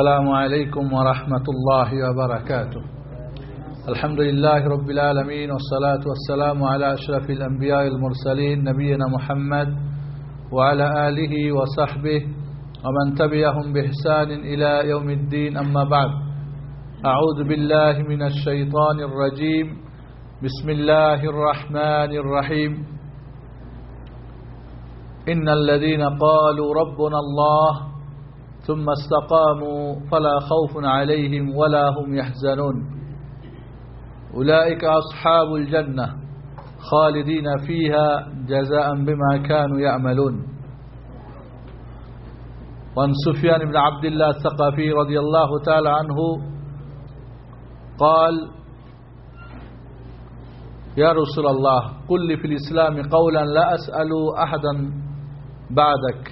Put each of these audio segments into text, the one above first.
السلام عليكم ورحمة الله وبركاته. الحمد لله رب العالمين والصلاة والسلام على أشرف الأنبياء المرسلين نبينا محمد وعلى آله وصحبه ومن تبعهم بإحسان إلى يوم الدين. أما بعد أعوذ بالله من الشيطان الرجيم. بسم الله الرحمن الرحيم. إن الذين قالوا ربنا الله ثم استقاموا فلا خوف عليهم ولا هم يحزنون. أولئك أصحاب الجنة خالدين فيها جزاء بما كانوا يعملون. وعن سفيان بن عبد الله الثقفي رضي الله تعالى عنه قال يا رسول الله قل لي في الإسلام قولا لا أسأل أحدا بعدك.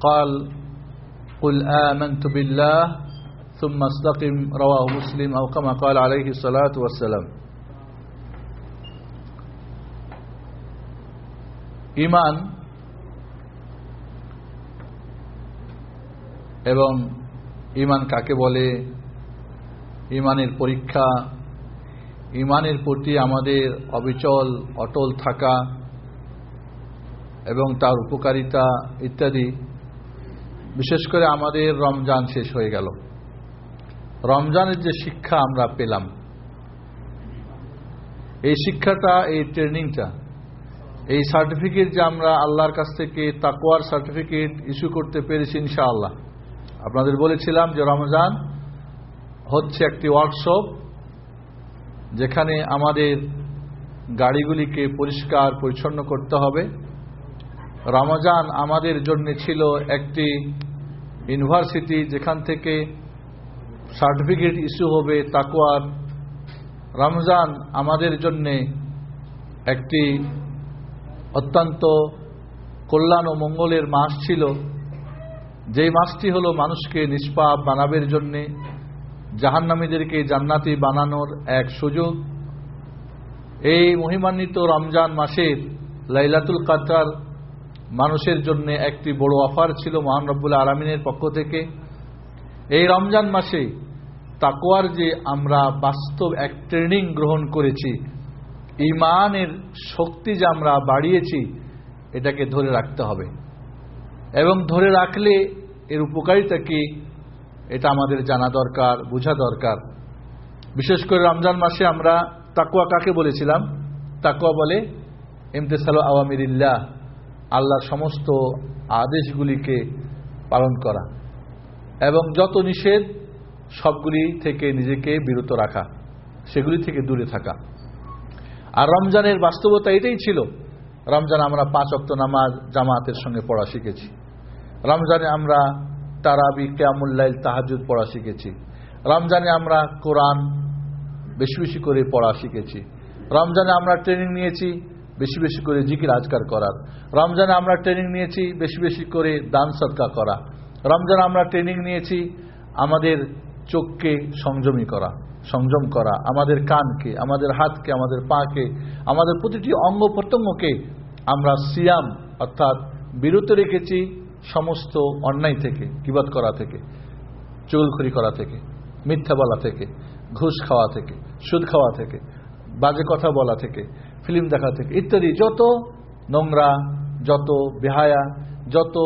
قال قل آمنت بالله ثم استقم رواه مسلم أو كما قال عليه الصلاة والسلام ইমান এবং ইমান কাকে বলে ইমানের পরীক্ষা ইমানের প্রতি আমাদের অবিচল অটল থাকা এবং তার উপকারিতা ইত্যাদি বিশেষ করে আমাদের রমজান শেষ হয়ে গেল। রমজানের যে শিক্ষা আমরা পেলাম, এই শিক্ষাটা, এই ট্রেনিংটা, এই সার্টিফিকেট যে আমরা আল্লাহর কাছ থেকে তাকুয়ার সার্টিফিকেট ইস্যু করতে পেরেছি ইনশাআল্লাহ। আপনাদের বলেছিলাম যে রমজান হচ্ছে একটি ওয়ার্কশপ যেখানে আমাদের গাড়িগুলিকে পরিষ্কার, পরিচ্ছন্ন করতে হবে। রমজান আমাদের জন্য ছিল একটি ইউনিভার্সিটি যেখান থেকে সার্টিফিকেট ইস্যু হবে তাকুয়ার রমজান আমাদের জন্য একটি অত্যন্ত কল্যাণ ও মঙ্গলের মাস ছিল। যেই মাসটি হলো মানুষকে নিষ্পাপ বানাবের জন্যে, জাহান্নামীদেরকে জান্নাতি বানানোর এক সুযোগ। এই মহিমান্বিত রমজান মাসের লাইলাতুল কাতার মানুষের জন্য একটি বড় অফার ছিল মহান রব্বুল আলমিনের পক্ষ থেকে। এই রমজান মাসে তাকোয়ার যে আমরা বাস্তব এক ট্রেনিং গ্রহণ করেছি ইমানের শক্তি যে আমরা বাড়িয়েছি, এটাকে ধরে রাখতে হবে। এবং ধরে রাখলে এর উপকারিতা কি, এটা আমাদের জানা দরকার, বোঝা দরকার। বিশেষ করে রমজান মাসে আমরা তাকুয়া কাকে বলেছিলাম? তাকুয়া বলে, ইমতেসাল আওয়ামিরিল্লাহ। আল্লাহর সমস্ত আদেশগুলিকে পালন করা এবং যত নিষেধ, সবগুলি থেকে নিজেকে বিরত রাখা, সেগুলি থেকে দূরে থাকা। আর রমজানের বাস্তবতা এটাই ছিল। রমজান আমরা পাঁচ অক্ত নামাজ জামাতের সঙ্গে পড়া শিখেছি। রমজানে আমরা তারাবি কেয়ামুল্লাইল তাহাজুদ পড়া শিখেছি। রমজানে আমরা কোরআন বেশি বেশি করে পড়া শিখেছি। রমজানে আমরা ট্রেনিং নিয়েছি বেশি বেশি করে জিকির আজকার করার। রমজানে আমরা ট্রেনিং নিয়েছি, বেশি বেশি করে দান সৎকা করা। রমজানে আমরা ট্রেনিং নিয়েছি, আমাদের চোখকে সংযমী করা, সংযম করা, আমাদের কানকে, আমাদের হাতকে, আমাদের পাকে, আমাদের প্রতিটি অঙ্গ প্রত্যঙ্গকে আমরা সিয়াম, অর্থাৎ বিরত রেখেছি সমস্ত অন্যায় থেকে কিবাদ করা থেকে, চুলখুরি করা থেকে, মিথ্যা বলা থেকে, ঘুষ খাওয়া থেকে, সুদ খাওয়া থেকে, বাজে কথা বলা থেকে ফিল্ম দেখা থেকে। ইত্যাদি। যত নোংরা, যত বেহায়া, যত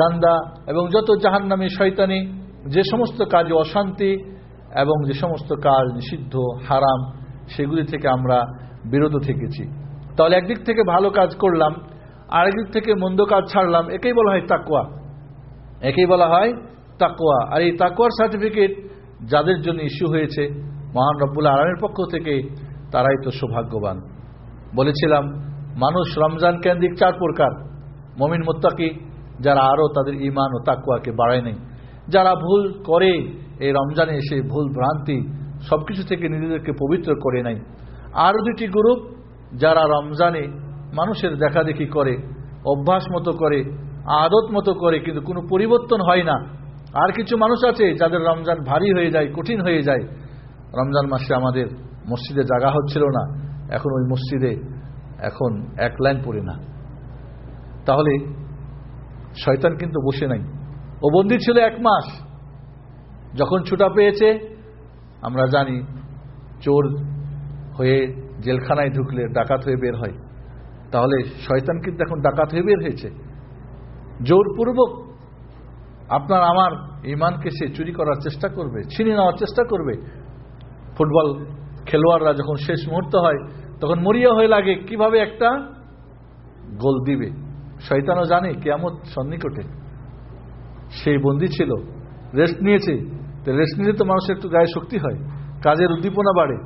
গান্দা এবং যত জাহান্নামী শয়তানি, যে সমস্ত কাজে অশান্তি এবং যে সমস্ত কাজ নিষিদ্ধ, হারাম, সেগুলি থেকে আমরা বিরত থেকেছি। তাহলে একদিক থেকে ভালো কাজ করলাম, আরেকদিক থেকে মন্দ কাজ ছাড়লাম, একেই বলা হয় তাকুয়া একেই বলা হয় তাকুয়া আর এই তাকুয়ার সার্টিফিকেট যাদের জন্য ইস্যু হয়েছে, মহান রব্বুল আলমের পক্ষ থেকে তারাই তো সৌভাগ্যবান। বলেছিলাম, মানুষ রমজান কেন্দ্রিক চার প্রকার। মমিন মোত্তাকি, যারা আরও তাদের ইমান ও তাকুয়াকে বাড়ায় নেই। যারা ভুল করে এই রমজানে এসে ভুল ভ্রান্তি সবকিছু থেকে নিজেদেরকে পবিত্র করে নাই আরও দুটি গ্রুপ, যারা রমজানে মানুষের দেখাদেখি করে, অভ্যাস মতো করে, আদত মতো করে, কিন্তু কোনো পরিবর্তন হয় না। আর কিছু মানুষ আছে, যাদের রমজান ভারী হয়ে যায়, কঠিন হয়ে যায়। রমজান মাসে আমাদের মসজিদে জাগা হচ্ছিল না। এখন ওই মসজিদে এখন এক লাইন পড়ে না। তাহলে শয়তান কিন্তু বসে নাই। ও বন্দি ছিল এক মাস। যখন ছুটা পেয়েছে, আমরা জানি চোর হয়ে জেলখানায় ঢুকলে ডাকাত হয়ে বের হয়। তাহলে শয়তান কিন্তু এখন ডাকাত হয়ে বের হয়েছে। জোরপূর্বক আপনার আমার ইমানকে সে চুরি করার চেষ্টা করবে, ছিনিয়ে নেওয়ার চেষ্টা করবে। ফুটবল খেলোয়াড়রা যখন শেষ মুহূর্ত হয় তখন মরিয়া হয়ে লাগে, কীভাবে একটা গোল দিবে? শয়তানও জানে কেমন সন্নিকটে। সেই বন্দি ছিল, রেস্ট নিয়েছে। রেস্ট নিলে তো মানুষের একটু গায়ে শক্তি হয়, কাজের উদ্দীপনা বাড়ে।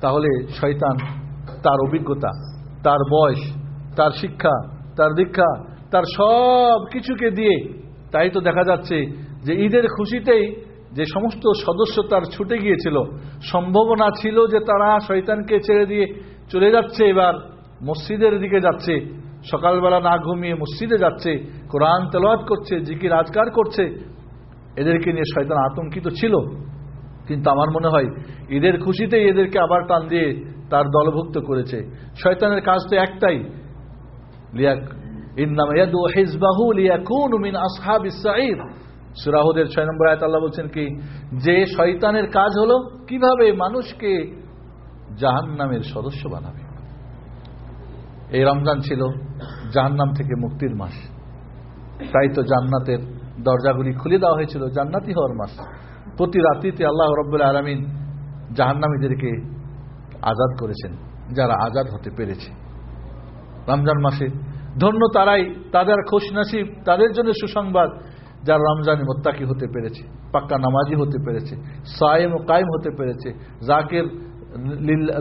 তাহলে শয়তান তার অভিজ্ঞতা, তার বয়স, তার শিক্ষা, তার দীক্ষা, তার সব কিছুকে দিয়ে, তাই তো দেখা যাচ্ছে যে ঈদের খুশিতেই যে সমস্ত সদস্য তার ছুটে গিয়েছিল, সম্ভাবনা ছিল যে তারা শয়তানকে ছেড়ে দিয়ে চলে যাচ্ছে, এবার মসজিদের দিকে যাচ্ছে। সকালবেলা না ঘুমিয়ে মসজিদে যাচ্ছে, কোরআন তেলাওয়াত করছে, জিকির আজকার করছে। এদেরকে নিয়ে শয়তান আতঙ্কিত ছিল। কিন্তু আমার মনে হয় ঈদের খুশিতেই এদেরকে আবার টান দিয়ে তার দলভুক্ত করেছে। শয়তানের কাজ তো একটাই সুরাহুদের ছয় নম্বর আয়ত আল্লাহ বলছেন কি, যে শয়তানের কাজ হলো কীভাবে মানুষকে জাহান নামের সদস্য বানাবে। এই রমজান ছিল জাহান্নাম থেকে মুক্তির মাস। তাই তো জান্নাতের দরজাগুলি খুলে দেওয়া হয়েছিল, জান্নাতি হওয়ার মাস। প্রতি রাত্রিতে আল্লাহ রব্বুল আলমিন জাহান্নামীদেরকে আজাদ করেছেন, যারা আজাদ হতে পেরেছে। রমজান মাসে ধন্য তারাই, তাদের খোশ নসিব তাদের জন্য সুসংবাদ যারা রমজানে মোত্তাকি হতে পেরেছে, পাক্কা নামাজি হতে পেরেছে, সায়েম ও কায়েম হতে পেরেছে, জাকের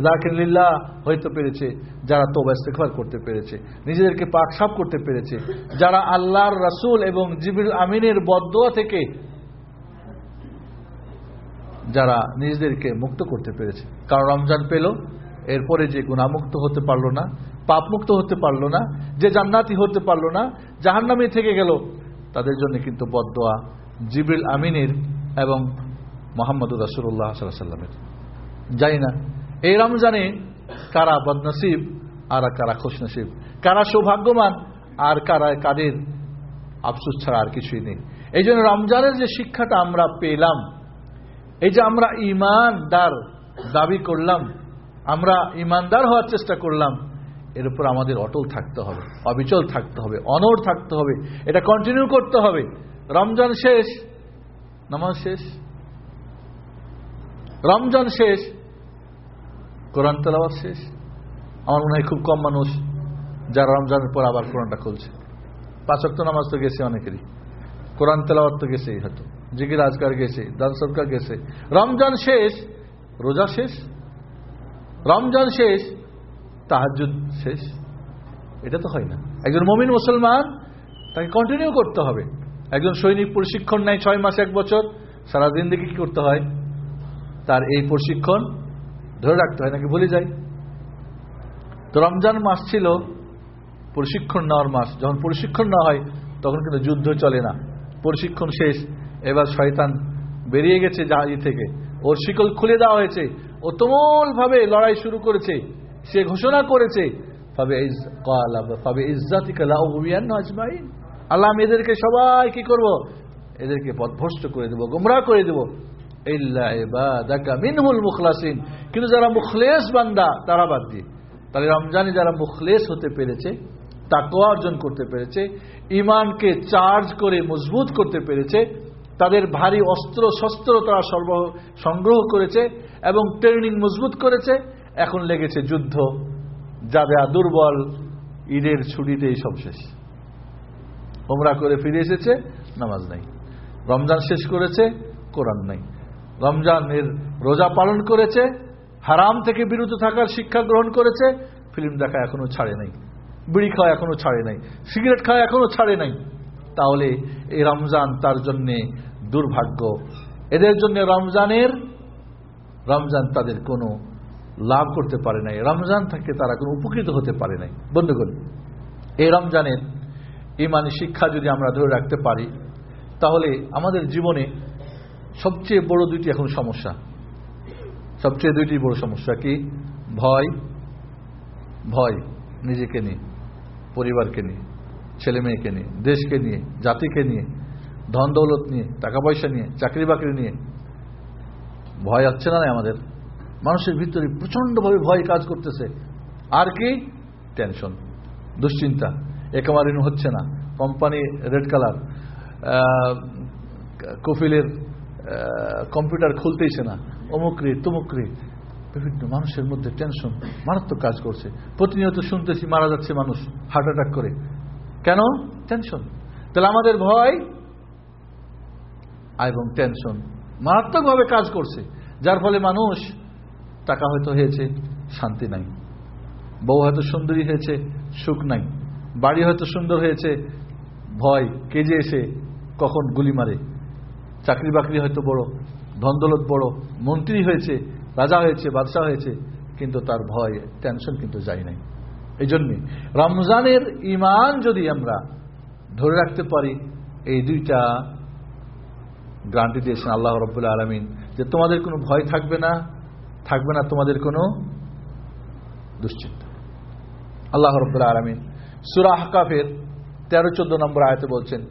জাকের লিল্লা হইতে পেরেছে, যারা তোবা করতে পেরেছে, নিজেদেরকে পাক সাফ করতে পেরেছে, যারা আল্লাহর রাসূল এবং জিবির আমিনের বদোয়া থেকে যারা নিজেদেরকে মুক্ত করতে পেরেছে। কারণ রমজান পেল, এরপরে যে গুণামুক্ত হতে পারল না, পাপমুক্ত হতে পারল না, যে জান্নাতি হতে পারল না, জাহান্নামি থেকে গেল তাদের জন্য কিন্তু বদোয়া জিবিল আমিনের এবং মোহাম্মদুর রাসুল্লাহ সাল্লামের জানি না, এই রমজানে কারা বদনসিব আর কারা খুশনসিব? কারা সৌভাগ্যবান আর কারা কাদের আফসুস ছাড়া আর কিছুই নেই। এই জন্য রমজানের যে শিক্ষাটা আমরা পেলাম, এই যে আমরা ইমানদার দাবি করলাম, আমরা ইমানদার হওয়ার চেষ্টা করলাম এর উপর আমাদের অটল থাকতে হবে, অবিচল থাকতে হবে, অনড় থাকতে হবে, এটা কন্টিনিউ করতে হবে। রমজান শেষ, নামাজ শেষ। রমজান শেষ, কোরআন তেলাওয়াত শেষ। আমার মনে হয় খুব কম মানুষ যারা রমজানের পর আবার কোরআনটা খুলছে। পাঁচক্ত নামাজ তো গেছে অনেকেরই। কোরআন তেলাওয়াত তো গেছেই হয়তো। জিকির, আজকার গেছে, দান সরকার গেছে। রমজান শেষ, রোজা শেষ। রমজান শেষ তাহাজুদ শেষ। এটা তো হয় না। একজন মমিন মুসলমান তাকে কন্টিনিউ করতে হবে। একজন সৈনিক প্রশিক্ষণ নেয় ছয় মাস, এক বছর সারা দিকে কি করতে হয়? তার এই প্রশিক্ষণ ধরে রাখতে হয়, নাকি ভুলে যায়। তো রমজান মাস ছিল প্রশিক্ষণ নেওয়ার মাস। যখন প্রশিক্ষণ না হয়, তখন কিন্তু যুদ্ধ চলে না। প্রশিক্ষণ শেষ। এবার শয়তান বেরিয়ে গেছে জাহাজি থেকে। ওর শিকল খুলে দেওয়া হয়েছে। ও তুমুল ভাবে লড়াই শুরু করেছে। সে ঘোষণা করেছে আল্লাহ এদেরকে সবাই কি করব? এদেরকে পথভ্রষ্ট করে দেব গুমরা করে দেব। মুখলাসিন। কিন্তু যারা মুখলেস বান্দা, তারা বাদ দিয়ে। তাহলে রমজানে যারা মুখলেস হতে পেরেছে, তাকওয়া অর্জন করতে পেরেছে ইমানকে চার্জ করে মজবুত করতে পেরেছে, তাদের ভারী অস্ত্র শস্ত্র তারা সর্ব সংগ্রহ করেছে এবং ট্রেনিং মজবুত করেছে এখন লেগেছে যুদ্ধ যারা দুর্বল, ঈদের ছুটিতেই সব শেষ। ওমরা করে ফিরে এসেছে, নামাজ নাই। রমজান শেষ করেছে, কোরআন নাই। রমজানের রোজা পালন করেছে, হারাম থেকে বিরত থাকার শিক্ষা গ্রহণ করেছে, ফিল্ম দেখা এখনও ছাড়ে নাই। বিড়ি খাওয়া এখনও ছাড়ে নাই। সিগারেট খাওয়া এখনও ছাড়ে নাই। তাহলে এই রমজান তার জন্যে দুর্ভাগ্য। এদের জন্য রমজানের, রমজান তাদের কোনো লাভ করতে পারে নাই। রমজান থেকে তারা কোনো উপকৃত হতে পারে নাই। বন্ধুগণ, এই রমজানের ইমানি শিক্ষা যদি আমরা ধরে রাখতে পারি, তাহলে আমাদের জীবনে সবচেয়ে বড় দুইটি এখন সমস্যা। সবচেয়ে দুইটি বড় সমস্যা কি? ভয় ভয় নিজেকে নিয়ে, পরিবারকে নিয়ে, ছেলে মেয়েকে নিয়ে, দেশকে নিয়ে, জাতিকে নিয়ে ধন দৌলত নিয়ে টাকা পয়সা নিয়ে চাকরি বাকরি নিয়ে। ভয় হচ্ছে না আমাদের? মানুষের ভিতরে প্রচন্ডভাবে ভয় কাজ করতেছে। আর কি? টেনশন দুশ্চিন্তা। একেবারে হচ্ছে না। কোম্পানি রেড কালার কফিলের কম্পিউটার খুলতেইছে না। অমুকরি, তুমুকরি। বিভিন্ন মানুষের মধ্যে টেনশন মারাত্মক কাজ করছে। প্রতিনিয়ত শুনতেছি মারা যাচ্ছে মানুষ হার্ট অ্যাটাক করে। কেন? টেনশন তাহলে আমাদের ভয় এবং টেনশন মারাত্মকভাবে কাজ করছে। যার ফলে মানুষ টাকা হয়তো হয়েছে, শান্তি নাই। বউ হয়তো সুন্দরী হয়েছে, সুখ নাই। বাড়ি হয়তো সুন্দর হয়েছে, ভয়, কেজে এসে কখন গুলি মারে। চাকরি বাকরি হয়তো বড়, ধন্দলত বড়, মন্ত্রী হয়েছে, রাজা হয়েছে, বাদশাহ হয়েছে, কিন্তু তার ভয় টেনশন কিন্তু যায় নাই। এই জন্যে রমজানের ইমান যদি আমরা ধরে রাখতে পারি, এই দুইটা গ্রান্টি দিয়েছেন আল্লাহ রব্বুল্লা আলমিন যে তোমাদের কোনো ভয় থাকবে না থাকবে না তোমাদের কোনো দুশ্চিন্তা। আল্লাহ রব্বুল্লা আলমিন সুরাহ কাফের তেরো, চোদ্দ নম্বর আয়তে বলছেন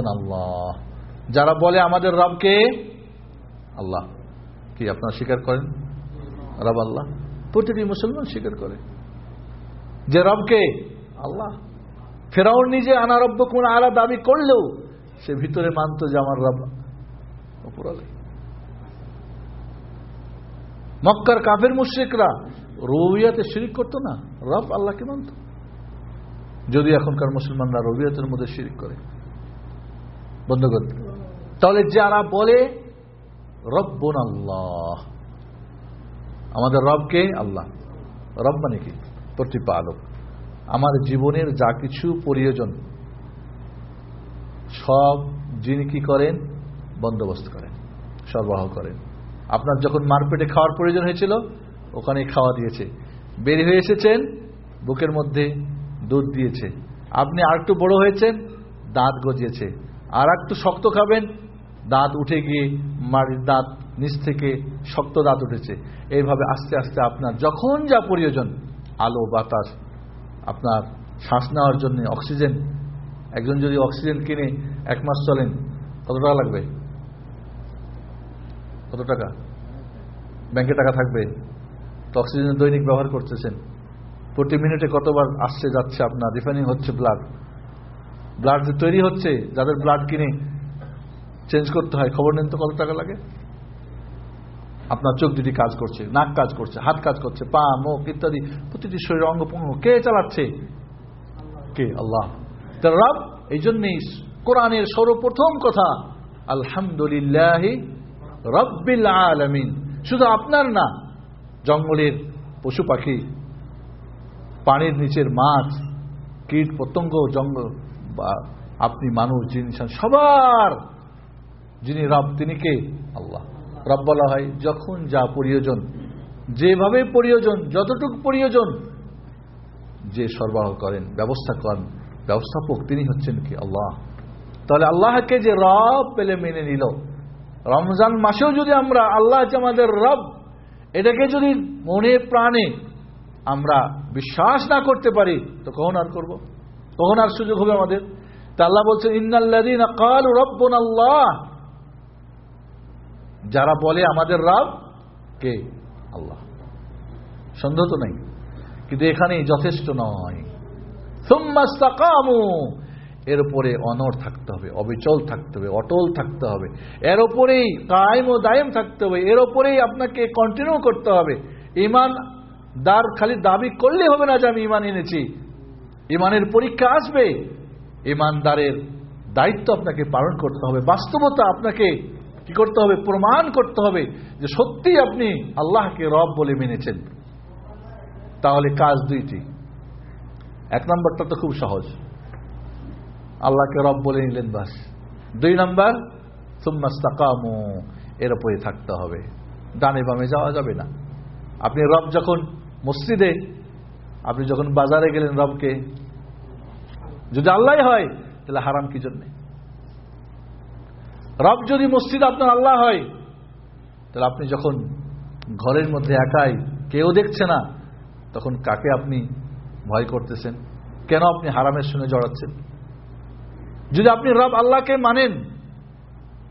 আল্লাহ যারা বলে আমাদের রবকে, আল্লাহ। কি, আপনারা স্বীকার করেন? রব আল্লাহ। প্রতিটি মুসলমান স্বীকার করে। যে রবকে, আল্লাহ। ফেরাউন নিজে আনারব্য কোন আলা দাবি করলেও সে ভিতরে মানত যে আমার রব অপরাধী মক্কার কাফের মুশ্রিকরা রবিয়াতে শিরিক করতো না? রব আল্লাহকে মানত। যদি এখনকার মুসলমানরা রবিয়াতের মধ্যে শিরিক করে। বন্ধ করতে তাহলে যারা বলে, রব্বন আল্লাহ আমাদের রবকে আল্লাহ। রব মানে কি? প্রতিপালক। আমার জীবনের যা কিছু প্রয়োজন, সব যিনি কি করেন? বন্দোবস্ত করেন, সরবরাহ করেন। আপনার যখন মারপেটে খাওয়ার প্রয়োজন হয়েছিল, ওখানে খাওয়া দিয়েছে। বের হয়ে এসেছেন, বুকের মধ্যে দুধ দিয়েছে। আপনি আর একটু বড় হয়েছেন, দাঁত গজিয়েছে। আর একটু শক্ত খাবেন, দাঁত উঠে গিয়ে মাড়ির দাঁত নিচ থেকে শক্ত দাঁত উঠেছে। এইভাবে আস্তে আস্তে আপনার যখন যা প্রয়োজন, আলো, বাতাস, আপনার শ্বাস নেওয়ার জন্য অক্সিজেন, একজন যদি অক্সিজেন কিনে এক মাস চলেন, কত টাকা লাগবে? কত টাকা? ব্যাংকে টাকা থাকবে? তো অক্সিজেন দৈনিক ব্যবহার করতেছেন। প্রতি মিনিটে কতবার আসছে, যাচ্ছে আপনার? রিফাইনিং হচ্ছে ব্লাড ব্লাড যে তৈরি হচ্ছে, যাদের ব্লাড কিনে চেঞ্জ করতে হয়, খবর নেন তো কত টাকা লাগে? আপনার চোখ দুটি কাজ করছে, নাক কাজ করছে, হাত কাজ করছে, পা, মুখ ইত্যাদি, প্রতিটি শরীর অঙ্গ পঙ্গ কে চালাচ্ছে? কে? আল্লাহ। রব এই জন্যই কোরআনের সর্বপ্রথম কথা, আলহামদুলিল্লাহ রব্বিল আলমিন। শুধু আপনার না, জঙ্গলের পশু পাখি, পানির নিচের মাছ, কীট পতঙ্গ, জঙ্গল, বা আপনি মানুষ, যিনি সবার, যিনি রব, তিনি কে? আল্লাহ। রব বলা হয়, যখন যা প্রয়োজন, যেভাবে প্রয়োজন, যতটুকু প্রয়োজন, যে সরবরাহ করেন, ব্যবস্থা করেন, ব্যবস্থাপক তিনি হচ্ছেন কি? আল্লাহ। তাহলে আল্লাহকে যে রব পেলে মেনে নিল রমজান মাসেও যদি আমরা আল্লাহ যে আমাদের রব, এটাকে যদি মনে প্রাণে আমরা বিশ্বাস না করতে পারি, তো কখন আর করব? কখন আর সুযোগ হবে আমাদের? তা আল্লাহ বলছেন ইন্নাল্লাদিন আল্লাহ। যারা বলে আমাদের রব, কে? আল্লাহ। সন্দেহ তো নাই। কিন্তু এখানে যথেষ্ট নয়। এর উপরে অনর থাকতে হবে, অবিচল থাকতে হবে, অটল থাকতে হবে। এর ওপরেই কায়েম ও দায়েম থাকতে হবে, এর ওপরেই আপনাকে কন্টিনিউ করতে হবে। ইমান দার খালি দাবি করলে হবে না যে আমি ইমান এনেছি। ইমানের পরীক্ষা আসবে, ইমানদারের দায়িত্ব আপনাকে পালন করতে হবে, বাস্তবতা আপনাকে কি করতে হবে? প্রমাণ করতে হবে যে সত্যি আপনি আল্লাহকে রব বলে মেনেছেন। তাহলে কাজ দুইটি। এক নম্বরটা তো খুব সহজ। আল্লাহকে রব বলে নিলেন বাস। দুই নম্বর সুম্মাস্তাকামু এর উপরে থাকতে হবে। ডানে বামে যাওয়া যাবে না। আপনি রব যখন মসজিদে, আপনি যখন বাজারে গেলেন রবকে, যদি আল্লাহ হয়, তাহলে হারাম কি জন্যে? রব যদি মসজিদ আপনার আল্লাহ হয়, তাহলে আপনি যখন ঘরের মধ্যে একাই কেউ দেখছে না, তখন কাকে আপনি ভয় করতেছেন? কেন আপনি হারামের সঙ্গে জড়াচ্ছেন? যদি আপনি রব আল্লাহকে মানেন,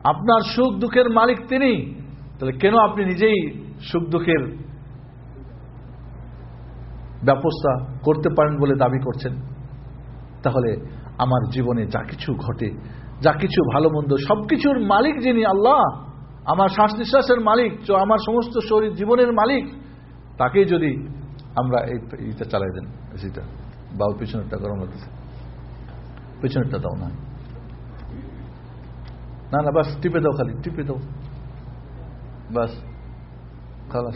আপনার সুখ দুঃখের মালিক তিনি, তাহলে কেন আপনি নিজেই সুখ দুঃখের ব্যবস্থা করতে পারেন বলে দাবি করছেন? তাহলে আমার জীবনে যা কিছু ঘটে, যা কিছু ভালো মন্দ, সবকিছুর মালিক যিনি আল্লাহ, আমার শ্বাস নিঃশ্বাসের মালিক আমার সমস্ত শরীর জীবনের মালিক, তাকেই যদি আমরা এই এইটা চালাই দেন এসিটা বা পিছনেরটা গরম লাগতেছে। পিছনেরটা দাও না। না না, বাস, টিপে দাও খালি, টিপে দাও। বাস, খালাস।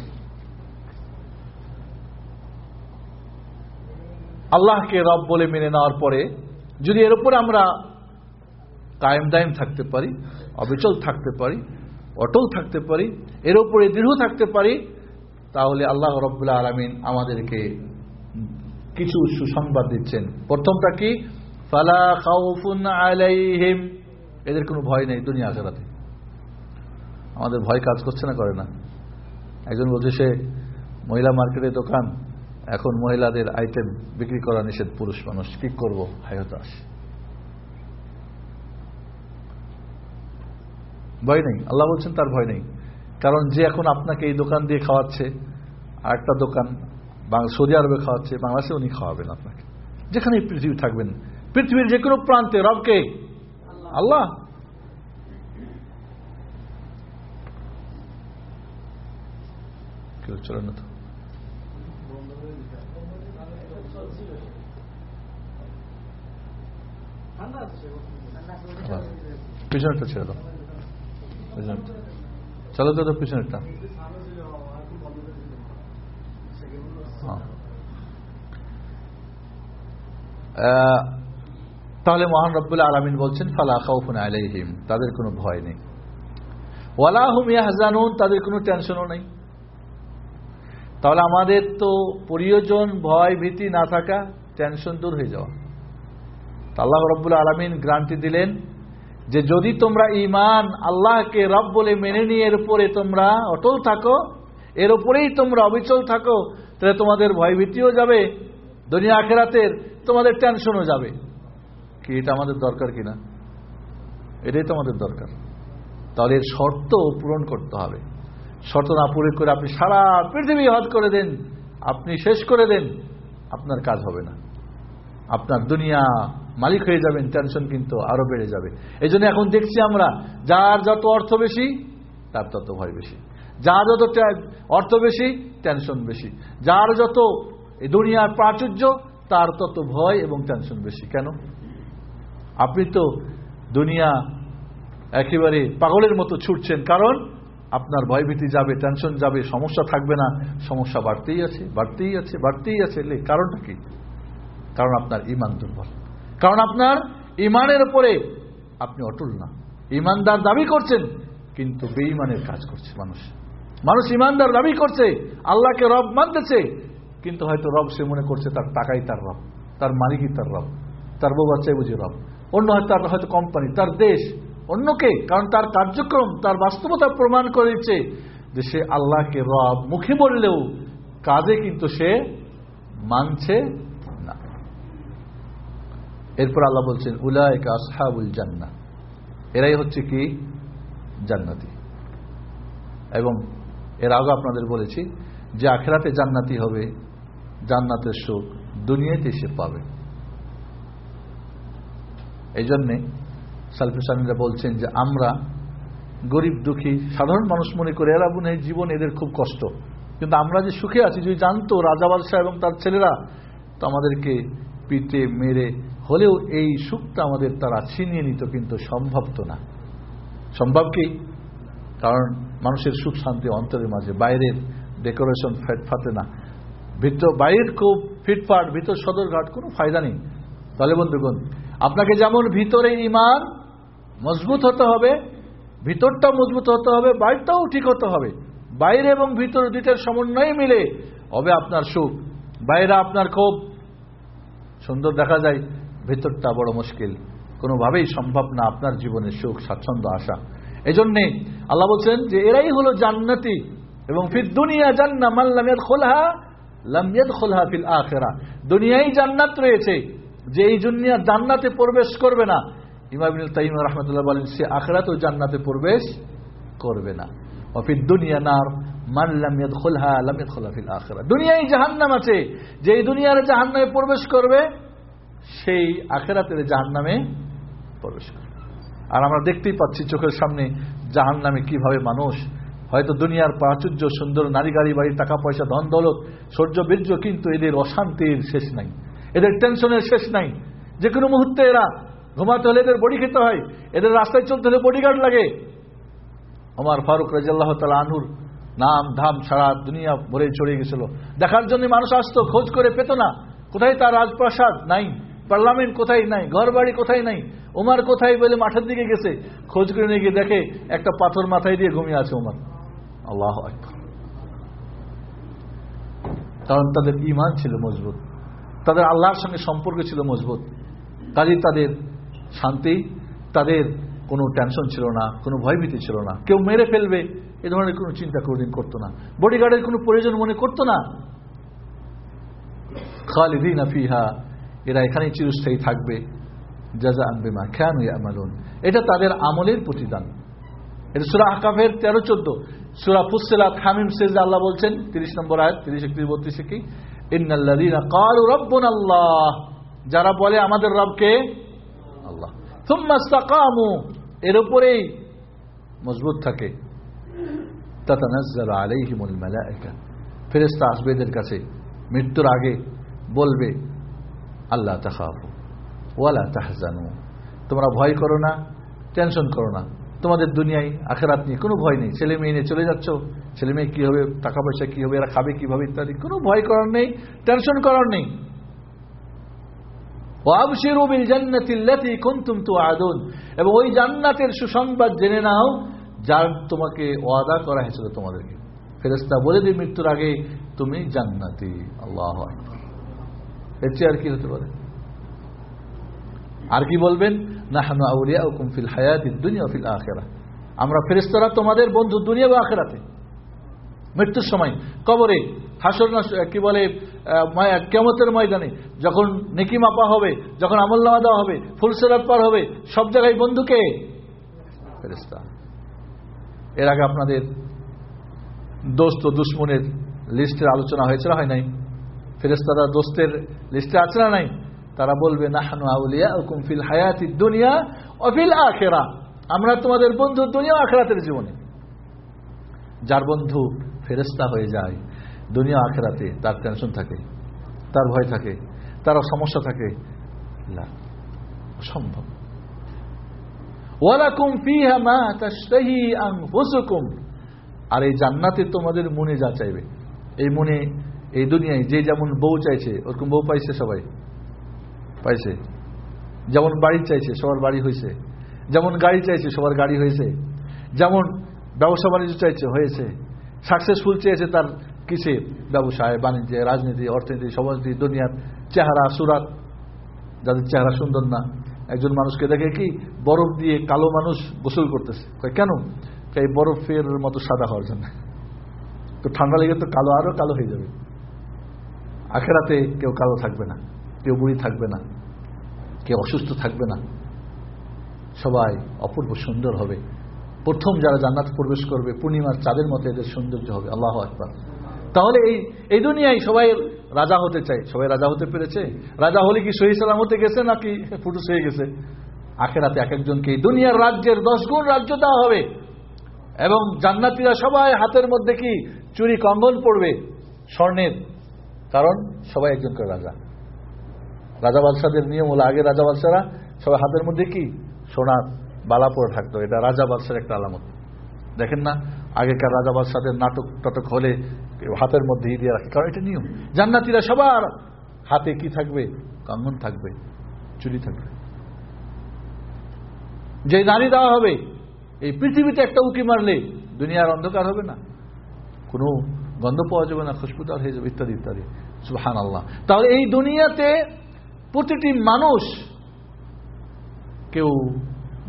আল্লাহকে রব বলে মেনে নেওয়ার পরে, যদি এর উপরে আমরা কায়েম দায়েম থাকতে পারি, অবিচল থাকতে পারি, অটল থাকতে পারি, এর উপরে দৃঢ় থাকতে পারি, তাহলে আল্লাহ রব্বুল্লাহ আলমিন আমাদেরকে কিছু সুসংবাদ দিচ্ছেন। প্রথমটা কি? ফালা খাউফুন আলাইহিম। এদের কোনো ভয় নেই দুনিয়া আখেরাতে। আমাদের ভয় কাজ করছে না, করে না। একজন বলছে, সে মহিলা মার্কেটের দোকান, এখন মহিলাদের আইটেম বিক্রি করা নিষেধ, পুরুষ মানুষ, কি করব? হাই ভয় নেই, আল্লাহ বলছেন তার ভয় নেই। কারণ যে এখন আপনাকে এই দোকান দিয়ে খাওয়াচ্ছে আর একটা দোকান সৌদি আরবে খাওয়াচ্ছে, বাংলাদেশে উনি খাওয়াবেন আপনাকে। যেখানে পৃথিবী থাকবেন, পৃথিবীর যে কোনো প্রান্তে রবকে আল্লাহ কেউ চলে না তো পিছনেরটা ছেড়ে দাও পিছনেরটা চলো তো পিছনেরটা তাহলে মহান রব্বুল্লাহ আলমিন বলছেন, ফালা খাউফুন আলাইহিম তাদের কোনো ভয় নেই। ওয়ালাহুম ইয়াহজানুন তাদের কোনো টেনশনও নেই। তাহলে আমাদের তো প্রিয়জন, ভয়, ভীতি না থাকা টেনশন দূর হয়ে যাওয়া। আল্লাহ রব্বুল আলমিন গ্রান্টি দিলেন যে, যদি তোমরা ইমান আল্লাহকে রব বলে মেনে নিয়ে এর উপরে তোমরা অটল থাকো, এর উপরেই তোমরা অবিচল থাকো, তাহলে তোমাদের ভয়ভীতিও যাবে দুনিয়া আখেরাতের তোমাদের টেনশনও যাবে। কি এটা আমাদের দরকার কিনা? এটাই তো আমাদের দরকার। তাহলে এর শর্ত পূরণ করতে হবে। শর্ত না পূরণ করে আপনি সারা পৃথিবী হজ করে দেন, আপনি শেষ করে দেন, আপনার কাজ হবে না। আপনার দুনিয়া মালিক হয়ে যাবেন টেনশন কিন্তু আরও বেড়ে যাবে। এই এখন দেখছি আমরা, যার যত অর্থ বেশি, তার তত ভয় বেশি। যার যত অর্থ বেশি টেনশন বেশি। যার যত দুনিয়ার প্রাচুর্য, তার তত ভয় এবং টেনশন বেশি। কেন? আপনি তো দুনিয়া একেবারে পাগলের মতো ছুটছেন, কারণ আপনার ভয়ভীতি যাবে টেনশন যাবে, সমস্যা থাকবে না। সমস্যা বাড়তেই আছে বাড়তেই আছে বাড়তেই আছে। কারণটা কি? কারণ আপনার ইমান দুর্বল। কারণ আপনার ইমানের উপরে আপনি অটল না। ইমানদার দাবি করছেন, কিন্তু বেঈমানের কাজ করছে মানুষ। মানুষ ইমানদার দাবি করছে, আল্লাহকে রব মানতেছে, কিন্তু হয়তো রব সে মনে করছে, তার টাকাই তার রব, তার মালিকই তার রব, তার বউ বাচ্চাই বুঝি রব। অন্য হয়তো তার হয়তো কোম্পানি তার দেশ, অন্যকে, কারণ তার কার্যক্রম, তার বাস্তবতা প্রমাণ করেছে যে সে আল্লাহকে রব মুখে বললেও কাজে কিন্তু সে মানছে না। এরপর আল্লাহ বলছেন উলায়কা আসহাবুল জান্না এরাই হচ্ছে কি? জান্নাতি। এবং এর আগে আপনাদের বলেছি যে আখেরাতে জান্নাতি হবে, জান্নাতের সুখ দুনিয়াতে সে পাবে। এই জন্যে সালফিসামিরা বলছেন যে আমরা গরিব, দুঃখী, সাধারণ মানুষ মনে করে এরা মনে জীবন এদের খুব কষ্ট। কিন্তু আমরা যে সুখে আছি, যদি জানতো রাজা বাদশাহ এবং তার ছেলেরা, তো আমাদেরকে পিটে, মেরে, হলেও এই সুখটা আমাদের তারা ছিনিয়ে নিত, কিন্তু সম্ভব তো না। সম্ভব কি? কারণ মানুষের সুখ শান্তি অন্তরের মাঝে, বাইরের ডেকোরেশন ফাটে না। ভিতর, বাইরের খুব ফিটফাট, ভিতর সদরঘাট কোনো ফায়দা নেই। তাহলে বন্ধুগণ আপনাকে যেমন ভিতরে ইমান মজবুত হতে হবে ভিতরটা মজবুত হতে হবে, বাইরটাও ঠিক হতে হবে। বাইরে এবং ভিতর দুইটার সমন্বয়ে মিলে হবে আপনার সুখ। বাইরে আপনার খুব সুন্দর দেখা যায়, ভিতরটা বড় মুশকিল। কোনোভাবেই সম্ভব না আপনার জীবনে সুখ, স্বাচ্ছন্দ্য আসা এই জন্যে আল্লাহ বলছেন যে, এরাই হলো জান্নাতি এবং ফির দুনিয়া জান্না মাল্লামের খোলহা লামিয়াদ খোলহা ফিল আখেরা। দুনিয়ায় জান্নাত রয়েছে। যে এই দুনিয়া জান্নাতে প্রবেশ করবে না। ইমাবিনুল তাইম রহমতুল্লাহ বলেন, সে আখরাত জান্নাতে প্রবেশ করবে না। অফির দুনিয়া নার মানলামিয়াদ খোলহা খোলাফিল আখরা দুনিয়ায় জাহান্নাম আছে। যে দুনিয়ার জাহান্নামে প্রবেশ করবে, সেই আখেরাতের জাহান্নামে প্রবেশ করবে। আর আমরা দেখতেই পাচ্ছি চোখের সামনে জাহান নামে কীভাবে মানুষ। হয়তো দুনিয়ার প্রাচুর্য, সুন্দর নারী গাড়ি বাড়ি টাকা পয়সা ধন দৌলত সৌর্য বীর্য কিন্তু এদের অশান্তির শেষ নাই। এদের টেনশনের শেষ নাই। যে কোনো মুহূর্তে এরা ঘুমাতে হলে এদের বডি খেতে হয়, এদের রাস্তায় চলতে হলে বডিগার্ড লাগে। আমার ফারুক রাজিয়াল্লাহ তালা আনহুর নাম ধাম সারা দুনিয়া ভরে চড়ে গেছিল। দেখার জন্য মানুষ আসতো, খোঁজ করে পেত না। কোথায় তার রাজপ্রাসাদ? নাই। পার্লামেন্ট কোথায়? নাই। ঘর বাড়ি কোথায়? নাই। ওমার কোথায় বলে মাঠের দিকে গেছে? খোঁজ করে নিয়ে গিয়ে দেখে একটা পাথর মাথায় দিয়ে ঘুমিয়ে আছে ওমার। আল্লাহ কারণ তাদের ইমান ছিল মজবুত। তাদের আল্লাহর সঙ্গে সম্পর্ক ছিল মজবুত। কাজে তাদের শান্তি, তাদের কোনো টেনশন ছিল না, কোনো ভয়ভীতি ছিল না। কেউ মেরে ফেলবে, এ ধরনের কোনো চিন্তা কোনোদিন করতো না। বডিগার্ডের কোনো প্রয়োজন মনে করতো না। খালিদিন আফিহা এরা এখানেই চিরস্থায়ী থাকবে। জাজা আনবেমা খেয়ান আমালুন এটা তাদের আমলের প্রতিদান। এটা সুরা আকাফের তেরো চোদ্দ। সুরা ফুসেলাত হামিম সেজ আল্লাহ বলছেন, তিরিশ নম্বর আয় তিরিশ, একত্রিশ, বত্রিশে কি? ইন্নাল্লাদিনা কালু রব্বুন আল্লাহ যারা বলে আমাদের রবকে? আল্লাহ। তুম্মাস্তাকামু এর উপরেই মজবুত থাকে। তাতানাজ্জালু আলাইহিমুল মালায়েকা ফেরেশতা আসবে এদের কাছে। মৃত্যুর আগে বলবে আল্লাহ তাখাফু ওয়ালা তাহজানু। তোমরা ভয় করো না, টেনশন করো না। তোমাদের দুনিয়ায়, আখেরাত নিয়ে কোনো ভয় নেই। ছেলে মেয়ে নিয়ে চলে যাচ্ছ, ছেলে মেয়ে কী হবে, টাকা পয়সা কী হবে, এরা খাবে কীভাবে ইত্যাদি, কোনো ভয় করার নেই টেনশন করার নেই। এবং ওই জান্নাতের সুসংবাদ জেনে নাও, যার তোমাকে ওয়াদা করা হয়েছিল তোমাদেরকে। ফেরেস্তা বলে দিই মৃত্যুর আগে, তুমি জান্নাতি, আল্লাহ আর কি হতে পারে? আর কি বলবেন? নাহানু আউলিয়া হুকুম ফিল হায়াতি দুনিয়া ফিল আখেরা। আমরা ফেরেস্তরা তোমাদের বন্ধু দুনিয়া বা আখেরাতে। মৃত্যুর সময়, কবরে, হাসর কি বলে কেমতের ময়দানে, যখন নেকি মাপা হবে, যখন আমল্লামা দেওয়া হবে ফুলসেরাত পার হবে, সব জায়গায় বন্ধুকে ফেরেস্তা এর আগে আপনাদের দোস্ত দুশ্মনের লিস্টের আলোচনা হয়েছিল, হয় নাই? ফেরেস্তারা দোস্তের লিস্টে আছে না নাই? তারা বলবে, নাহানু আউলিয়া হুকুম ফিল হায়াতি দুনিয়া অফিল আখেরা। আমরা তোমাদের বন্ধু দুনিয়া আখেরাতের জীবনে। যার বন্ধু ফেরেস্তা হয়ে যায়, দুনিয়া আখেরাতে তার টেনশন থাকে, তার ভয় থাকে, তার সমস্যা থাকে। সম্ভব মা আর এই জান্নাতে তোমাদের মনে যা চাইবে। এই মনে, এই দুনিয়ায় যে যেমন বউ চাইছে, ওরকম বউ পাইছে সবাই। পাইছে। যেমন বাড়ি চাইছে, সবার বাড়ি হয়েছে যেমন গাড়ি চাইছে, সবার গাড়ি হয়েছে যেমন ব্যবসা বাণিজ্য চাইছে, হয়েছে। সাকসেসফুল চেয়েছে তার কিসে? ব্যবসায়, বাণিজ্যে, রাজনীতি, অর্থনীতি, সমাজনীতি, দুনিয়ার চেহারা, সুরাত। যাদের চেহারা সুন্দর না, একজন মানুষকে দেখে কি বরফ দিয়ে কালো মানুষ গোসল করতেছে? কেন? এই বরফের মতো সাদা হওয়ার জন্য। তো ঠান্ডা লেগে তো কালো আরও কালো হয়ে যাবে। আখেরাতে কেউ কালো থাকবে না, কেউ বুড়ি থাকবে না। কেউ অসুস্থ থাকবে না। সবাই অপূর্ব সুন্দর হবে। প্রথম যারা জান্নাত প্রবেশ করবে, পূর্ণিমার চাঁদের মতো এদের সৌন্দর্য হবে। আল্লাহ আকবর। তাহলে এই এই দুনিয়ায় সবাই রাজা হতে চাই সবাই রাজা হতে পেরেছে? রাজা হলে কি সহি সালাম হতে গেছে নাকি ফুটুস হয়ে গেছে? আখেরাতে এক একজনকে এই দুনিয়ার রাজ্যের দশ গুণ রাজ্য দেওয়া হবে। এবং জান্নাতিরা সবাই হাতের মধ্যে কি? চুরি কঙ্গন পড়বে, স্বর্ণের। কারণ সবাই একজন করে রাজা। রাজা বাদশাদের নিয়ম হলো, আগে রাজা বাদশারা সবাই হাতের মধ্যে কি? সোনার বালা পরে থাকতো। এটা রাজা বাদশার একটা আলামত। দেখেন না, আগেকার রাজা বাদশাদের নাটক টাটক হলে হাতের মধ্যে দিয়ে রাখে। কারণ এটা নিয়ম। জান্নাতিরা সবার হাতে কি থাকবে? কঙ্গন থাকবে, চুরি থাকবে। যে নারী দেওয়া হবে, এই পৃথিবীতে একটা উকি মারলে দুনিয়ার অন্ধকার হবে না। কোনো গন্ধ পাওয়া যাবে না, খুশবুদার হয়ে যাবে, ইত্যাদি ইত্যাদি। সুহান আল্লাহ তাহলে এই দুনিয়াতে প্রতিটি মানুষ কেউ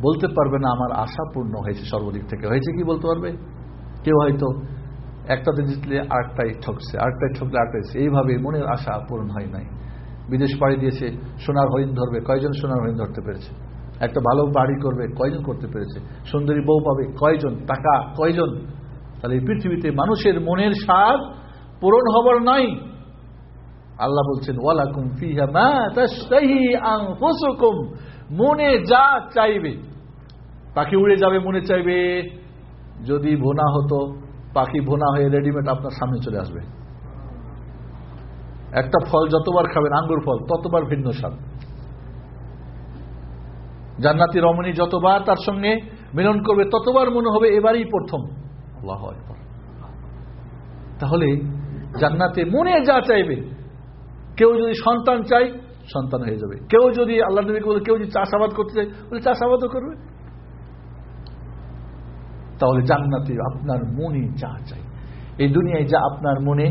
বলতে পারবে না, আমার আশা পূর্ণ হয়েছে সর্বদিক থেকে। হয়েছে কি বলতে পারবে? কেউ হয়তো একটাতে জিতলে আরেকটাই ঠকছে আরেকটাই ঠকলে আরেকটাই এইভাবে মনের আশা পূরণ হয় নাই। বিদেশ পাড়ি দিয়েছে, সোনার হরিণ ধরবে, কয়জন সোনার হরিণ ধরতে পেরেছে? একটা ভালো বাড়ি করবে, কয়জন করতে পেরেছে? সুন্দরী বউ পাবে কয়জন? টাকা কয়জন? তাহলে এই পৃথিবীতে মানুষের মনের স্বাদ পূরণ হবার নাই। আল্লাহ বলছেন, ওয়ালাকুম ফিহা মনে যা চাইবে, পাখি উড়ে যাবে মনে চাইবে। যদি ভোনা হতো, পাখি ভোনা হয়ে রেডিমেড আপনার সামনে চলে আসবে। একটা ফল যতবার খাবেন, আঙ্গুর ফল, ততবার ভিন্ন স্বাদ। জান্নাতি রমণী যতবার তার সঙ্গে মিলন করবে, ততবার মনে হবে এবারই প্রথম। তাহলে জান্নাতে মনে যা চাইবে কেউ যদি সন্তান চাই সন্তান হয়ে যাবে। কেউ যদি আল্লাহ নবীকে বলে, কেউ যদি চাষাবাদ করতে চাই বলে চাষাবাদও করবে। তাহলে জান্নাতি আপনার মনে যা চাই। এই দুনিয়ায় যা আপনার মনে,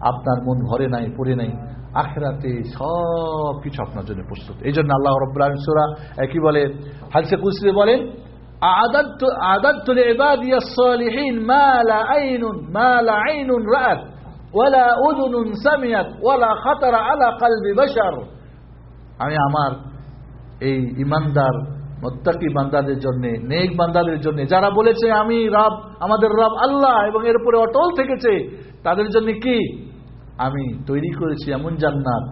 আপনার মন ভরে নাই, পড়ে নাই, আখেরাতে সব কিছু আপনার জন্য প্রস্তুত। এই জন্য আল্লাহ রব্রাহ সোরা একই বলে? হালসে কুসরে বলেন আদাত আদাত এবার আইনুন মালা আইনুন রাত ওয়ালা উদুনুন سمعت ওয়ালা খাতারা على কালবি بشر আমি আমার এই ইমানদার, মত্তাকি বান্দাদের জন্য, নেক বান্দাদের জন্য, যারা বলেছে আমি রাব, আমাদের রাব আল্লাহ এবং এর উপরে অটল থেকেছে, তাদের জন্য কি? আমি তৈরি করেছি এমন জান্নাত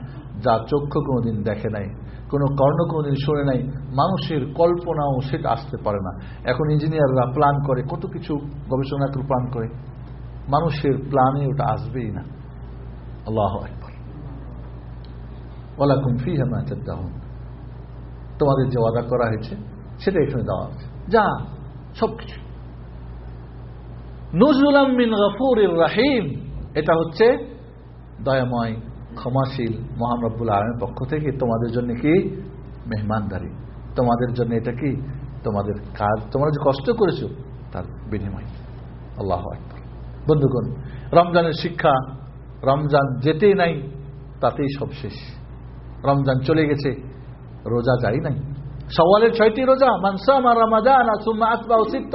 যা চক্ষু কোনোদিন দেখে নাই, কোনো কর্ণ কোনোদিন শোনে নাই, মানুষের কল্পনাও সেটা আসতে পারে না। এখন ইঞ্জিনিয়াররা প্ল্যান করে, কত কিছু গবেষণা প্ল্যান করে। মানুষের প্ল্যানে ওটা আসবেই না। আল্লাহ একবার ওলাকুম ফি হেমা চাদ্দাহন তোমাদের যে ওয়াদা করা হয়েছে, সেটা এখানে দেওয়া আছে। যা, সবকিছু। নজরুলাম মিন গফুর রাহিম। এটা হচ্ছে দয়াময়, ক্ষমাশীল, মহান রব্বুল আলমের পক্ষ থেকে তোমাদের জন্য কি? মেহমানদারি। তোমাদের জন্য এটা কি? তোমাদের কাজ। তোমরা যে কষ্ট করেছ, তার বিনিময়। আল্লাহ আকবর। বন্ধুগণ, রমজানের শিক্ষা, রমজান যেতেই নাই, তাতেই সব শেষ। রমজান চলে গেছে, রোজা যাই নাই। সওয়ালের ছয়টি রোজা মানসামা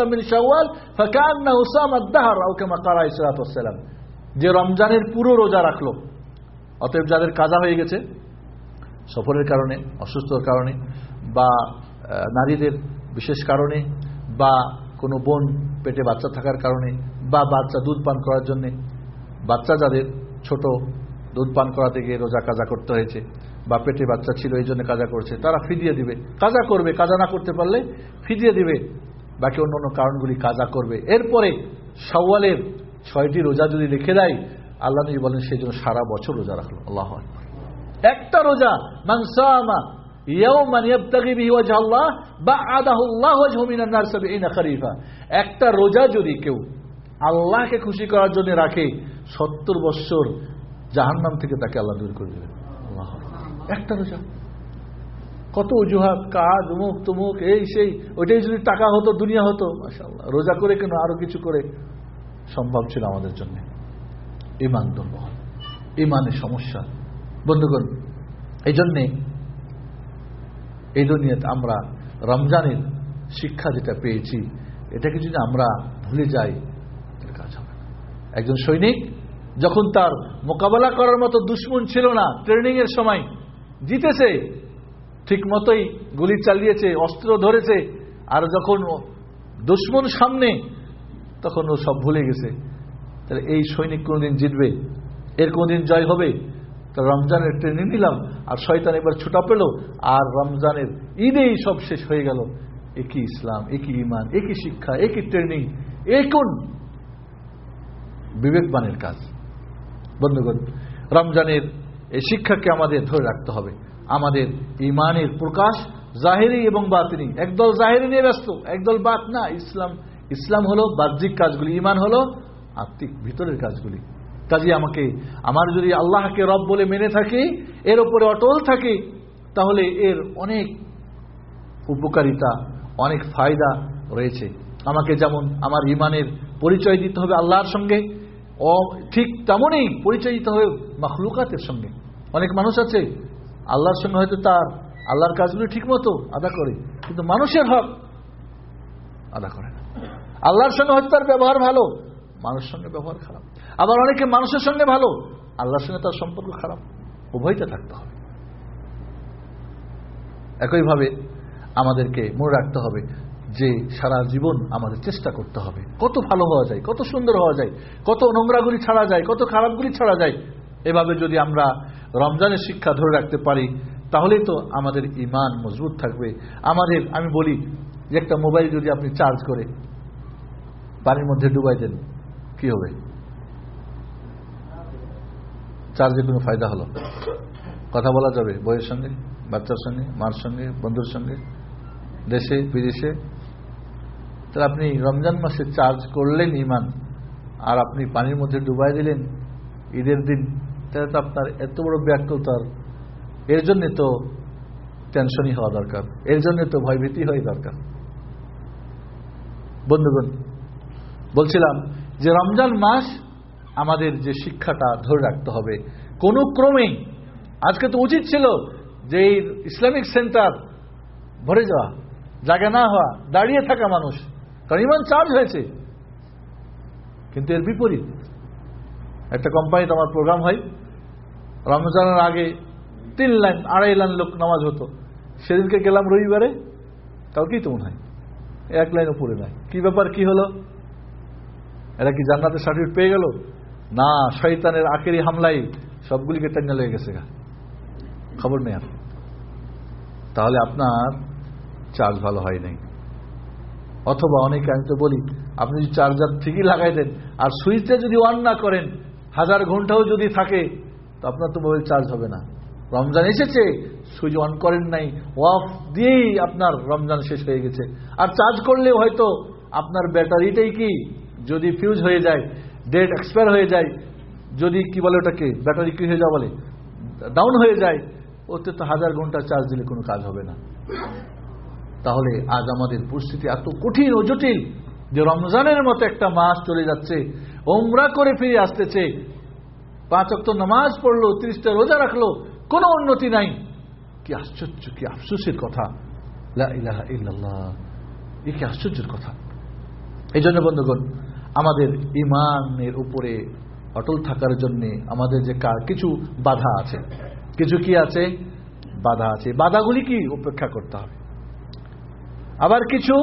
মিন ওয়াসসালাম। যে রমজানের পুরো রোজা রাখল, অতএব যাদের কাজা হয়ে গেছে, সফরের কারণে অসুস্থর কারণে, বা নারীদের বিশেষ কারণে, বা কোনো বোন পেটে বাচ্চা থাকার কারণে বা বাচ্চা দুধ পান করার জন্যে। বাচ্চা যাদের ছোট, দুধ পান করাতে গিয়ে রোজা কাজা করতে হয়েছে বা পেটে বাচ্চা ছিল, এই জন্য কাজা করছে, তারা ফিদিয়ে দিবে। কাজা করবে, কাজা না করতে পারলে ফিদিয়ে দিবে। বাকি অন্য অন্য কারণগুলি কাজা করবে। এরপরে সওয়ালের ছয়টি রোজা যদি রেখে দেয়, আল্লাহ নবী বলেন সেই জন্য সারা বছর রোজা রাখল। আল্লাহ একটা রোজা মানসামা একটা রোজা যদি কেউ আল্লাহকে খুশি করার জন্য রাখে, সত্তর বৎসর জাহান্নাম থেকে তাকে আল্লাহ দূর করে দেবেন। একটা রোজা কত অজুহাত, কাজ, উমুক, তুমুক, এই, সেই, ওইটাই যদি টাকা হতো, দুনিয়া হতো মাসাল্লাহ রোজা করে কেন আরও কিছু করে? সম্ভব ছিল আমাদের জন্য। ইমান দুর্বল ইমানের সমস্যা। বন্ধুগণ এই জন্যে এই দুনিয়াতে আমরা রমজানের শিক্ষা যেটা পেয়েছি, এটাকে যদি আমরা ভুলে যাই একজন সৈনিক, যখন তার মোকাবেলা করার মতো দুশ্মন ছিল না ট্রেনিং এর সময় জিতেছে, ঠিক মতোই গুলি চালিয়েছে, অস্ত্র ধরেছে, আর যখন দুশ্মন সামনে, তখন ও সব ভুলে গেছে। তাহলে এই সৈনিক কোনদিন জিতবে, এর কোনদিন জয় হবে? তো রমজানের ট্রেনিং নিলাম, আর শয়তান এবার ছুটা পেল, আর রমজানের ঈদেই সব শেষ হয়ে গেল। একই ইসলাম, একই ইমান একই শিক্ষা, একই ট্রেনিং এ কোন বিবেকবানের কাজ। বন্ধুগণ, রমজানের এই শিক্ষাকে আমাদের ধরে রাখতে হবে। আমাদের ইমানের প্রকাশ জাহেরি এবং বাতিনি। একদল জাহেরি নিয়ে ব্যস্ত, একদল বাত না। ইসলাম ইসলাম হলো বাহ্যিক কাজগুলি, ইমান হলো আত্মিক, ভিতরের কাজগুলি। কাজে আমাকে, আমার যদি আল্লাহকে রব বলে মেনে থাকি, এর ওপরে অটল থাকি, তাহলে এর অনেক উপকারিতা, অনেক ফায়দা রয়েছে। আমাকে যেমন আমার ইমানের পরিচয় দিতে হবে আল্লাহর সঙ্গে ও ঠিক তেমনই পরিচয় দিতে হবে মখলুকাতের সঙ্গে। অনেক মানুষ আছে, আল্লাহর সঙ্গে হয়তো তার, আল্লাহর কাজগুলো ঠিক মতো আদা করে, কিন্তু মানুষের হক আদা করে না। আল্লাহর সঙ্গে হয়তো তার ব্যবহার ভালো, মানুষের সঙ্গে ব্যবহার খারাপ। আবার অনেকে মানুষের সঙ্গে ভালো, আল্লাহর সঙ্গে তার সম্পর্ক খারাপ উভয়টা থাকতে হবে। একইভাবে আমাদেরকে মনে রাখতে হবে যে সারা জীবন আমাদের চেষ্টা করতে হবে। কত ভালো হওয়া যায়, কত সুন্দর হওয়া যায়, কত নোংরাগুলি ছাড়া যায়, কত খারাপগুলি ছাড়া যায়, এভাবে যদি আমরা রমজানের শিক্ষা ধরে রাখতে পারি, তাহলেই তো আমাদের ইমান মজবুত থাকবে। আমাদের, আমি বলি যে একটা মোবাইল যদি আপনি চার্জ করে পানির মধ্যে ডুবাই দেন, কি হবে? চার্জে কোনো ফায়দা হলো? কথা বলা যাবে, বইয়ের সঙ্গে, বাচ্চার সঙ্গে, মার সঙ্গে, বন্ধুর সঙ্গে, দেশে, বিদেশে তাহলে আপনি রমজান মাসে চার্জ করলেন ইমান আর আপনি পানির মধ্যে ডুবাই দিলেন ঈদের দিন, তাহলে তো আপনার এত বড় ব্যাকুলতার এর জন্যে তো টেনশনই হওয়া দরকার, এর জন্য তো ভয়ভীতি হওয়াই দরকার। বন্ধুগণ, বলছিলাম যে রমজান মাস আমাদের যে শিক্ষাটা ধরে রাখতে হবে। কোনো ক্রমেই, আজকে তো উচিত ছিল যে ইসলামিক সেন্টার ভরে যাওয়া, জায়গা না হওয়া, দাঁড়িয়ে থাকা মানুষ। কারণ ইমান চার্জ হয়েছে। কিন্তু এর বিপরীত। একটা কোম্পানিতে আমার প্রোগ্রাম হয়। রমজানের আগে তিন লাইন, আড়াই লাইন লোক নামাজ হতো। সেদিনকে গেলাম রবিবারে কাউকেই তো মনে হয়? এক লাইন উপরে নাই। কি ব্যাপার, কি হলো? এরা কি জান্নাতের সার্টিফিকেট পেয়ে গেল? না, শয়তানের আখেরি হামলাই সবগুলিকে টেঙ্গা লেগে গেছে গা। খবর নেই আর। তাহলে আপনার চার্জ ভালো হয় নাই। অথবা অনেকে আমি তো বলি, আপনি যদি চার্জার ঠিকই লাগাই দেন, আর সুইচটা যদি অন না করেন, হাজার ঘন্টাও যদি থাকে, তো আপনার তো মোবাইল চার্জ হবে না। রমজান এসেছে সুইচ অন করেন নাই অফ দিয়েই আপনার রমজান শেষ হয়ে গেছে। আর চার্জ করলে হয়তো আপনার ব্যাটারিটাই কি, যদি ফিউজ হয়ে যায় ডেট এক্সপায়ার হয়ে যায়, যদি কি বলে ওটাকে, ব্যাটারি কি হয়ে যাওয়া বলে ডাউন হয়ে যায়, ওতে তো হাজার ঘণ্টা চার্জ দিলে কোনো কাজ হবে না। তাহলে আজ আমাদের পরিস্থিতি এত কঠিন ও জটিল যে রমজানের মতো একটা মাস চলে যাচ্ছে ওমরা করে ফিরে আসতেছে। পাঁচ অক্ট নামাজ পড়ল, তিরিশটা রোজা রাখল, কোনো উন্নতি নাই। কি আশ্চর্য, কি আফসোসের কথা। এ কি আশ্চর্যের কথা। এই জন্য বন্ধুগণ, আমাদের ইমানের উপরে অটল থাকার জন্য আমাদের যে কিছু বাধা আছে। কিছু কি আছে? বাধা আছে। বাধাগুলি কি? উপেক্ষা করতে হবে। আবার কিছু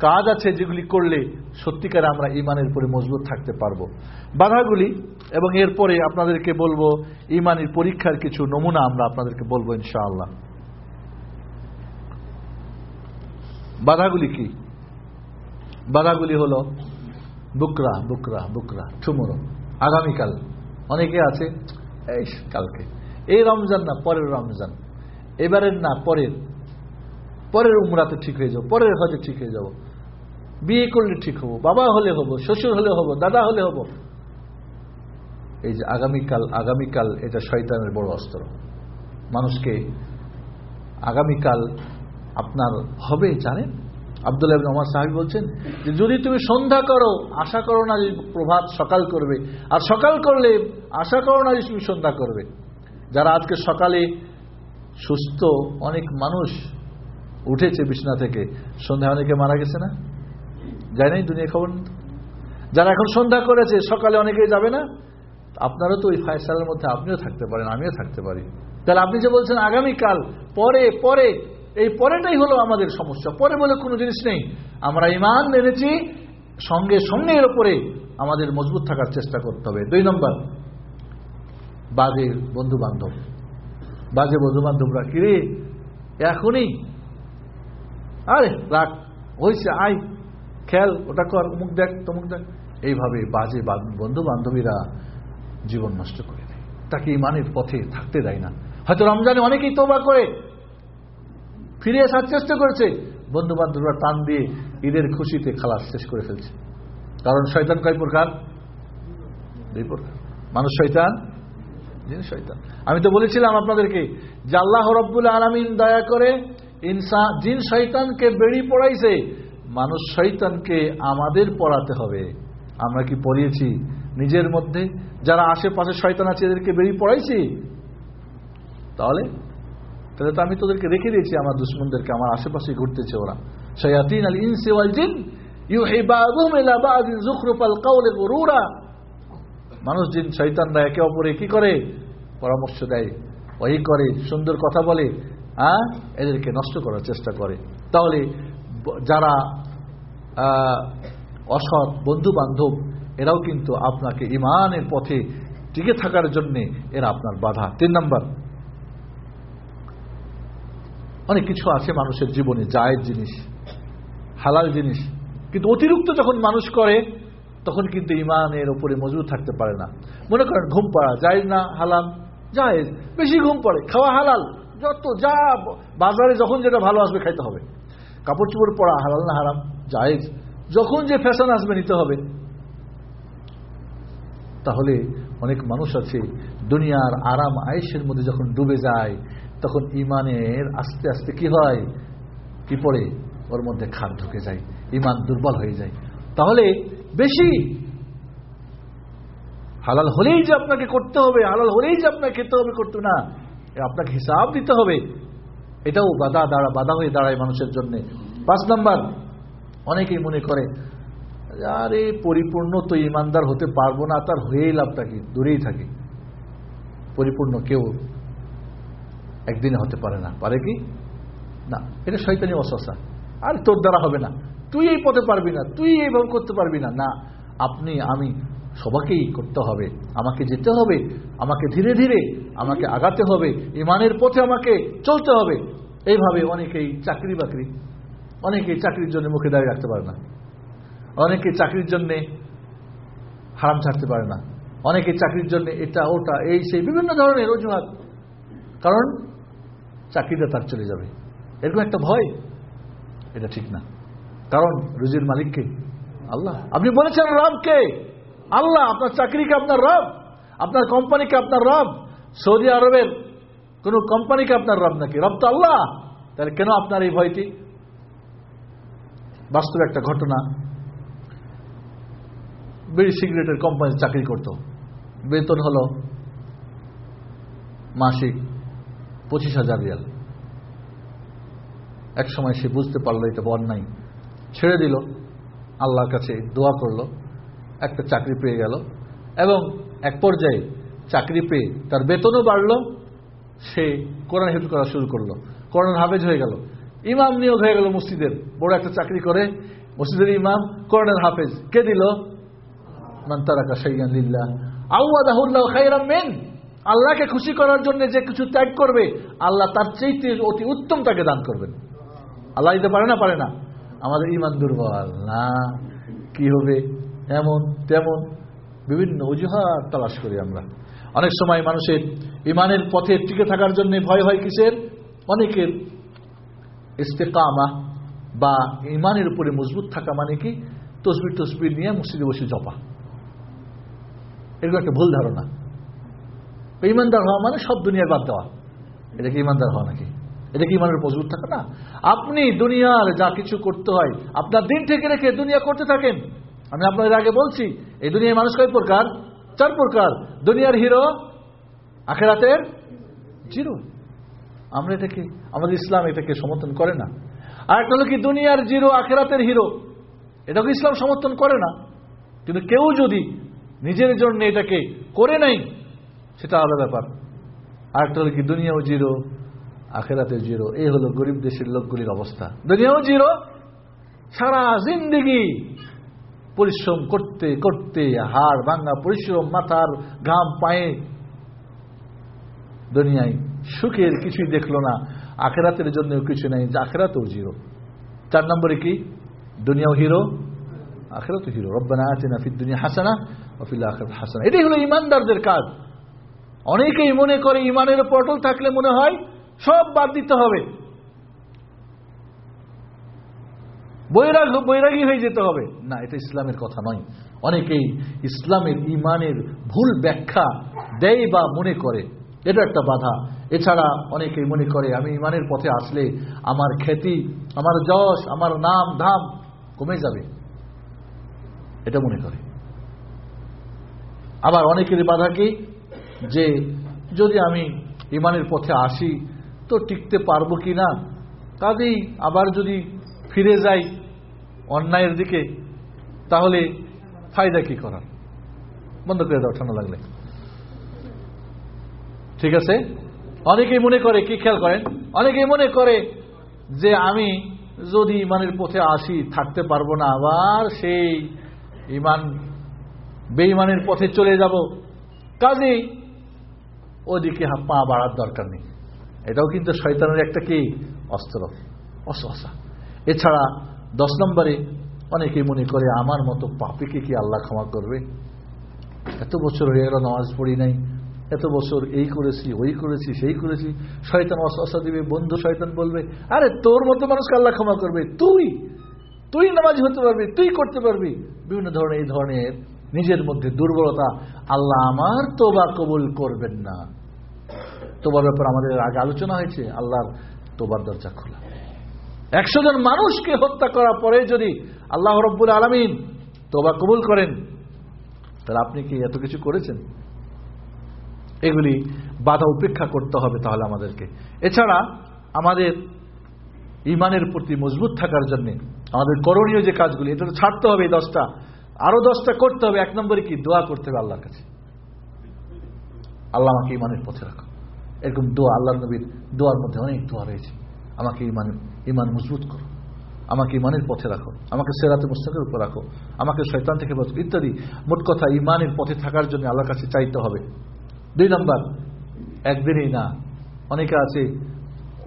কাজ আছে যেগুলি করলে সত্যিকার আমরা ইমানের উপরে মজবুত থাকতে পারব। বাধাগুলি এবং এরপরে আপনাদেরকে বলব, ইমানের পরীক্ষার কিছু নমুনা আমরা আপনাদেরকে বলব ইনশাআল্লাহ। বাধাগুলি কি? বাধাগুলি হলো বুকরা বুকরা বুকরা টুমোরো আগামীকাল অনেকে আছে এই কালকে। এই রমজান না, পরের রমজান। এবারের না, পরের। পরের উমরাতে ঠিক হয়ে যাব, পরের হজে ঠিক হয়ে যাব। বিয়ে করলে ঠিক হব, বাবা হলে হব, শ্বশুর হলে হব, দাদা হলে হব। এই যে আগামীকাল আগামীকাল এটা শয়তানের বড় অস্ত্র। মানুষকে আগামীকাল আপনার হবে, জানেন? আবদুল্লাহ আমার সাহেব বলছেন যে, যদি তুমি সন্ধ্যা করো, আশা করো না যে প্রভাত সকাল করবে। আর সকাল করলে আশা করো না যে তুমি সন্ধ্যা করবে। যারা আজকে সকালে সুস্থ অনেক মানুষ উঠেছে বিছনা থেকে। সন্ধ্যা অনেকে মারা গেছে না? যায় নাই দুনিয়া খবর? যারা এখন সন্ধ্যা করেছে, সকালে অনেকেই যাবে না? আপনারও তো ওই ফায়সালের মধ্যে আপনিও থাকতে পারেন, আমিও থাকতে পারি। তাহলে আপনি যে বলছেন আগামীকাল, পরে পরে, এই পরেটাই হলো আমাদের সমস্যা। পরে বলে কোনো জিনিস নেই। আমরা ইমান মেনেছি সঙ্গে সঙ্গে এর উপরে আমাদের মজবুত থাকার চেষ্টা করতে হবে। দুই নম্বর, বাজে বন্ধু বান্ধব বাজে বন্ধু বান্ধবরা কিরে, এখনই আরে রাখ হয়েছে আয় খেয়াল ওটা কর মুখ দেখ, তমুক দেখ। এইভাবে বাজে বন্ধু বান্ধবীরা জীবন নষ্ট করে দেয়। তাকে ইমানের পথে থাকতে দেয় না। হয়তো রমজানে অনেকেই তোবা করে ফিরে আসার চেষ্টা করেছে। বন্ধু বান্ধবরা টান দিয়ে ঈদের খুশিতে খালাস শেষ করে ফেলছে। কারণ শয়তান কয় প্রকার? দুই প্রকার। মানুষ শৈতান শৈতান আমি তো বলেছিলাম আপনাদেরকে যে আল্লাহ রব্বুল আলমিন দয়া করে ইনসা, জিন শৈতানকে বেড়ি পড়াইছে, মানুষ শৈতানকে আমাদের পড়াতে হবে। আমরা কি পড়িয়েছি নিজের মধ্যে? যারা আশেপাশে শয়তান আছে, এদেরকে বেরিয়ে পড়াইছি? তাহলে? তাহলে তো আমি তোদেরকে রেখে দিয়েছি, আমার দুশ্মনদেরকে, আমার আশেপাশে ঘুরতেছে ওরা। শয়াতিন আল ইনসেওয়াল জিন মানুষ, জিন শৈতানরা একে অপরে কি করে? পরামর্শ দেয়। ওই করে, সুন্দর কথা বলে। হ্যাঁ? এদেরকে নষ্ট করার চেষ্টা করে। তাহলে যারা অসৎ বন্ধু বান্ধব এরাও কিন্তু আপনাকে ইমানের পথে টিকে থাকার জন্য এরা আপনার বাধা। তিন নম্বর। অনেক কিছু আছে মানুষের জীবনে, জায়ের জিনিস, হালাল জিনিস। কিন্তু অতিরিক্ত যখন মানুষ করে, তখন কিন্তু ইমানের উপরে মজবুত থাকতে পারে না। মনে করেন, ঘুম পড়া যায় না, হালাল। জায়েজ। বেশি ঘুম পড়ে, খাওয়া হালাল। যত যা, বাজারে যখন যেটা ভালো আসবে খাইতে হবে। কাপড় চোপড় পরা হালাল না হারাম? জায়েজ। যখন যে ফ্যাশন আসবে নিতে হবে। তাহলে অনেক মানুষ আছে, দুনিয়ার আরাম আয়েসের মধ্যে যখন ডুবে যায়, তখন ইমানের আস্তে আস্তে কি হয়? কি পড়ে? ওর মধ্যে খাদ ঢুকে যায় ইমান দুর্বল হয়ে যায়। তাহলে বেশি হালাল হলেই যে আপনাকে করতে হবে, হালাল হলেই যে আপনাকে খেতে হবে, করতে না। আপনাকে হিসাব দিতে হবে। এটাও বাধা দাঁড়া বাধা হয়ে দাঁড়ায় মানুষের জন্য। পাঁচ নাম্বার, অনেকেই মনে করে, আরে, পরিপূর্ণ তো ইমানদার হতে পারব না, তার হয়েই লাভটা কি? দূরেই থাকে। পরিপূর্ণ কেউ একদিনে হতে পারে না। পারে কি? না, এটা শৈতানি অসসা আর, তোর দ্বারা হবে না। তুই এই পথে পারবি না, তুই এইভাবে করতে পারবি না। না, আপনি, আমি সবাকেই করতে হবে। আমাকে যেতে হবে, আমাকে ধীরে ধীরে আমাকে আগাতে হবে, ইমানের পথে আমাকে চলতে হবে। এইভাবে অনেকেই চাকরি বাকরি, অনেকেই চাকরির জন্য মুখে দাঁড়িয়ে রাখতে পারে না। অনেকে চাকরির জন্যে হারাম ছাড়তে পারে না। অনেকে চাকরির জন্য এটা, ওটা, এই, সেই, বিভিন্ন ধরনের অজুহাত। কারণ চাকরিটা তার চলে যাবে। এরকম একটা ভয়, এটা ঠিক না। কারণ রুজির মালিককে, আল্লাহ, আপনি বলেছেন রবকে আল্লাহ, আপনার চাকরিকে আপনার রব, আপনার কোম্পানিকে আপনার রব। সৌদি আরবের কোন কোম্পানিকে আপনার রব নাকি? রব তো আল্লাহ। তাহলে কেন আপনার এই ভয়টি? বাস্তব একটা ঘটনা। বিড়ি সিগারেটের কোম্পানিতে চাকরি করত। বেতন হল মাসিক পঁচিশ হাজার রিয়াল। এক সময় সে বুঝতে পারল এটা অন্যায় ছেড়ে দিল। আল্লাহর কাছে দোয়া করল। একটা চাকরি পেয়ে গেল। এবং এক পর্যায়ে চাকরি পেয়ে তার বেতনও বাড়লো, সে কোরআন হেফ করা শুরু করল। কোরআন হাফেজ হয়ে গেল। ইমাম নিয়োগ হয়ে গেল মসজিদের। বড় একটা চাকরি করে মসজিদের ইমাম, কোরআনের হাফেজ। কে দিল? মান তারাকা শাইয়ান লিল্লাহ। আউয়াদাহুল্লাহ খায়রাম মিন। আল্লাহকে খুশি করার জন্য যে কিছু ত্যাগ করবে, আল্লাহ তার চাইতে অতি উত্তম তাকে দান করবেন। আল্লাহ দিতে পারে না? পারে না। আমাদের ইমান দুর্বল না। কি হবে? এমন, তেমন বিভিন্ন অজুহাত তালাশ করি আমরা। অনেক সময় মানুষের ইমানের পথে টিকে থাকার জন্য ভয় হয় কিসের? অনেকের ইস্তেকামা বা ইমানের উপরে মজবুত থাকা মানে কি? তসবির তসবির নিয়ে মসজিদে বসে জপা। এরকম একটা ভুল ধারণা। ইমানদার হওয়া মানে সব দুনিয়ার বাদ দেওয়া। এটা কি ইমানদার হওয়া নাকি? এটা কি ইমানের মজবুত থাকা? না। আপনি দুনিয়ার যা কিছু করতে হয়, আপনার দিন থেকে রেখে দুনিয়া করতে থাকেন। আমি আপনাদের আগে বলছি, এই দুনিয়ায় মানুষ কয় প্রকার? চার প্রকার। দুনিয়ার হিরো, আখেরাতের জিরো। আমরা এটাকে, আমাদের ইসলাম এটাকে সমর্থন করে না। আর একটা হলো কি, দুনিয়ার জিরো, আখেরাতের হিরো। এটাকে ইসলাম সমর্থন করে না? কিন্তু কেউ যদি নিজের জন্য এটাকে করে নাই সেটা আলাদা ব্যাপার। আর একটা হলো কি, দুনিয়াও জিরো আখেরাতে জিরো। এই হলো গরিব দেশের লোকগুলির অবস্থা। দুনিয়াও জিরো, সারা জিন্দিগি পরিশ্রম করতে করতে, হাড় ভাঙা পরিশ্রম, মাথার ঘাম, পায়ে। দুনিয়ায় সুখের কিছুই দেখল না। আখেরাতের জন্য কিছু নেই যে আখেরাতেও জিরো। চার নম্বরে কি? দুনিয়াও হিরো আখেরাত হিরো। রব্বানা আতিনা ফিদ দুনিয়া হাসানা অফিল আখেরাত হাসানা। এটাই হলো ইমানদারদের কাজ। অনেকেই মনে করে ইমানের পটল থাকলে মনে হয় সব বাদ দিতে হবে। বৈরাগ বৈরাগী হয়ে যেতে হবে। না, এটা ইসলামের কথা নয়। অনেকেই ইসলামের ইমানের ভুল ব্যাখ্যা দেয় বা মনে করে। এটা একটা বাধা। এছাড়া অনেকেই মনে করে, আমি ইমানের পথে আসলে আমার খ্যাতি, আমার যশ, আমার নাম, ধাম কমে যাবে। এটা মনে করে। আবার অনেকের বাধা কি? যে যদি আমি ইমানের পথে আসি, তো টিকতে পারব কি না? কাজেই আবার যদি ফিরে যাই অন্যায়ের দিকে, তাহলে ফায়দা কি করার? বন্ধ করে দাও, ঠান্ডা লাগলে। ঠিক আছে? অনেকেই মনে করে, কি খেয়াল করেন? অনেকেই মনে করে যে আমি যদি ইমানের পথে আসি, থাকতে পারব না, আবার সেই ইমান, বেঈমানের পথে চলে যাব। কাজে ওদিকে পা বাড়ার দরকার নেই। এটাও কিন্তু শয়তানের একটা কি? অস্ত্র। অসহসা এছাড়া দশ নম্বরে অনেকেই মনে করে, আমার মতো পাপিকে কি আল্লাহ ক্ষমা করবে? এত বছর হয়ে গেল, নামাজ পড়ি নাই। এত বছর এই করেছি, ওই করেছি, সেই করেছি। শয়তান অসহসা দিবে, বন্ধু শয়তান বলবে, আরে, তোর মতো মানুষকে আল্লাহ ক্ষমা করবে। তুই তুই নামাজ হতে পারবি, তুই করতে পারবি। বিভিন্ন ধরনের এই ধরনের নিজের মধ্যে দুর্বলতা আল্লাহ আমার তোবা কবুল করবেন না। তোবার ব্যাপার আমাদের আগে আলোচনা হয়েছে। আল্লাহর তোবার দরজা খোলা। একশো জন মানুষকে হত্যা করার পরে যদি আল্লাহ রব্বুল আলমিন তোবা কবুল করেন, তাহলে আপনি কি এত কিছু করেছেন? এগুলি বাধা উপেক্ষা করতে হবে তাহলে আমাদেরকে। এছাড়া আমাদের ইমানের প্রতি মজবুত থাকার জন্য, আমাদের করণীয় যে কাজগুলি, এটা তো ছাড়তে হবে এই দশটা। আরও দশটা করতে হবে, এক নম্বরে কি? দোয়া করতে হবে আল্লাহর কাছে। আল্লাহ আমাকে ইমানের পথে রাখো। এরকম দোয়া আল্লাহ নবীর দোয়ার মধ্যে অনেক দোয়া রয়েছে। আমাকে ইমান ইমান মজবুত করো। আমাকে ইমানের পথে রাখো। আমাকে সেরাতে মুস্তাকের উপর রাখো। আমাকে শৈতান থেকে বাঁচো। ইত্যাদি। মোট কথা ইমানের পথে থাকার জন্য আল্লাহর কাছে চাইতে হবে। দুই নম্বর, একদিনেই না। অনেকে আছে,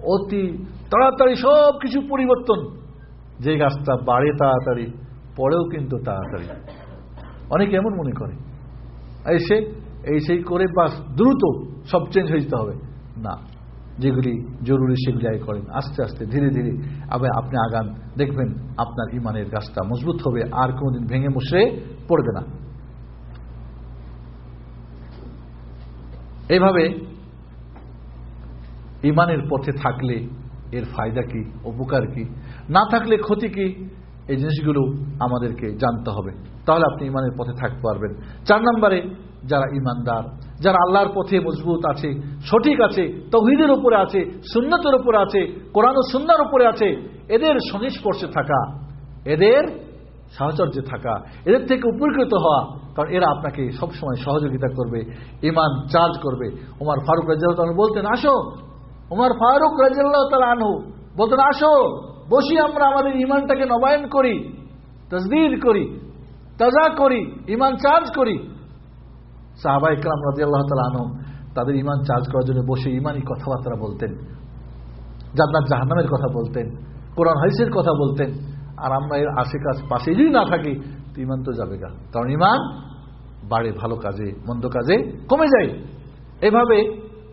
অতি তাড়াতাড়ি সব কিছু পরিবর্তন। যে গাছটা বাড়ে তাড়াতাড়ি, পরেও কিন্তু তাড়াতাড়ি। অনেকে এমন মনে করে এসে এই সেই করে বাস, দ্রুত সব চেঞ্জ হয়ে যেতে হবে। না। যেগুলি জরুরি সেগুলি আগে করেন। আস্তে আস্তে, ধীরে ধীরে আবার আপনি আগান। দেখবেন আপনার ইমানের গাছটা মজবুত হবে, আর কোনোদিন ভেঙে মুসড়ে পড়বে না। এইভাবে ইমানের পথে থাকলে এর ফায়দা কি, উপকার কি? না থাকলে ক্ষতি কি? এই জিনিসগুলো আমাদেরকে জানতে হবে। তাহলে আপনি ইমানের পথে থাকতে পারবেন। চার নম্বরে, যারা ইমানদার যারা আল্লাহর পথে মজবুত আছে, সঠিক আছে, তহিদের উপরে আছে, সুন্নতের উপরে আছে, কোরআন সুন্নার উপরে আছে, এদের সংস্পর্শে থাকা, এদের সাহচর্যে থাকা, এদের থেকে উপকৃত হওয়া, কারণ এরা আপনাকে সবসময় সহযোগিতা করবে ইমান চার্জ করবে। ওমার ফারুক রাজিয়াল বলতেন, আসো। ওমার ফারুক রাজিয়াল্লাহ তালা আনহু বলতেন, আসো, বসি আমরা আমাদের ইমানটাকে নবায়ন করি তসদির করি তাজা করি ইমান চার্জ করি। সাহাবা ইকরাম রাজি আল্লাহ তালা আনহম তাদের ইমান চার্জ করার জন্য বসে ইমানই কথাবার্তা বলতেন, জান্নাত জাহান্নামের কথা বলতেন, কোরআন হাইসের কথা বলতেন। আর আমরা এর আশেকাশ পাশে যদি না থাকি, তো ইমান তো যাবে গা কারণ ইমান বাড়ে ভালো কাজে, মন্দ কাজে কমে যায়। এভাবে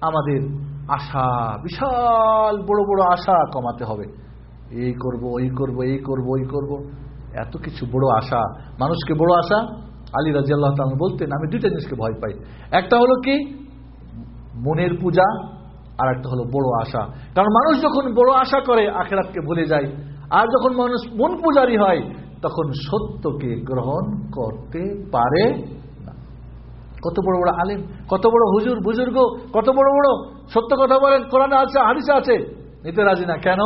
আমাদের আশা, বিশাল বড় বড় আশা কমাতে হবে। এই করব, ওই করব, এই করব, ওই করব। এত কিছু বড় আশা, মানুষকে বড় আশা আলী রাজি আল্লাহ বলতেন, আমি দুইটা জিনিসকে ভয় পাই। একটা হলো কি? মনের পূজা, আর একটা হলো বড় আশা। কারণ মানুষ যখন বড় আশা করে, আখেরাতকে ভুলে যায়। আর যখন মানুষ মন পূজারী হয়, তখন সত্যকে গ্রহণ করতে পারে না। কত বড় বড় আলেম, কত বড় হুজুর, বুজুর্গ, কত বড় বড় সত্য কথা বলেন, কোরআনে আছে হারিসে আছে। নিতে রাজি না কেন?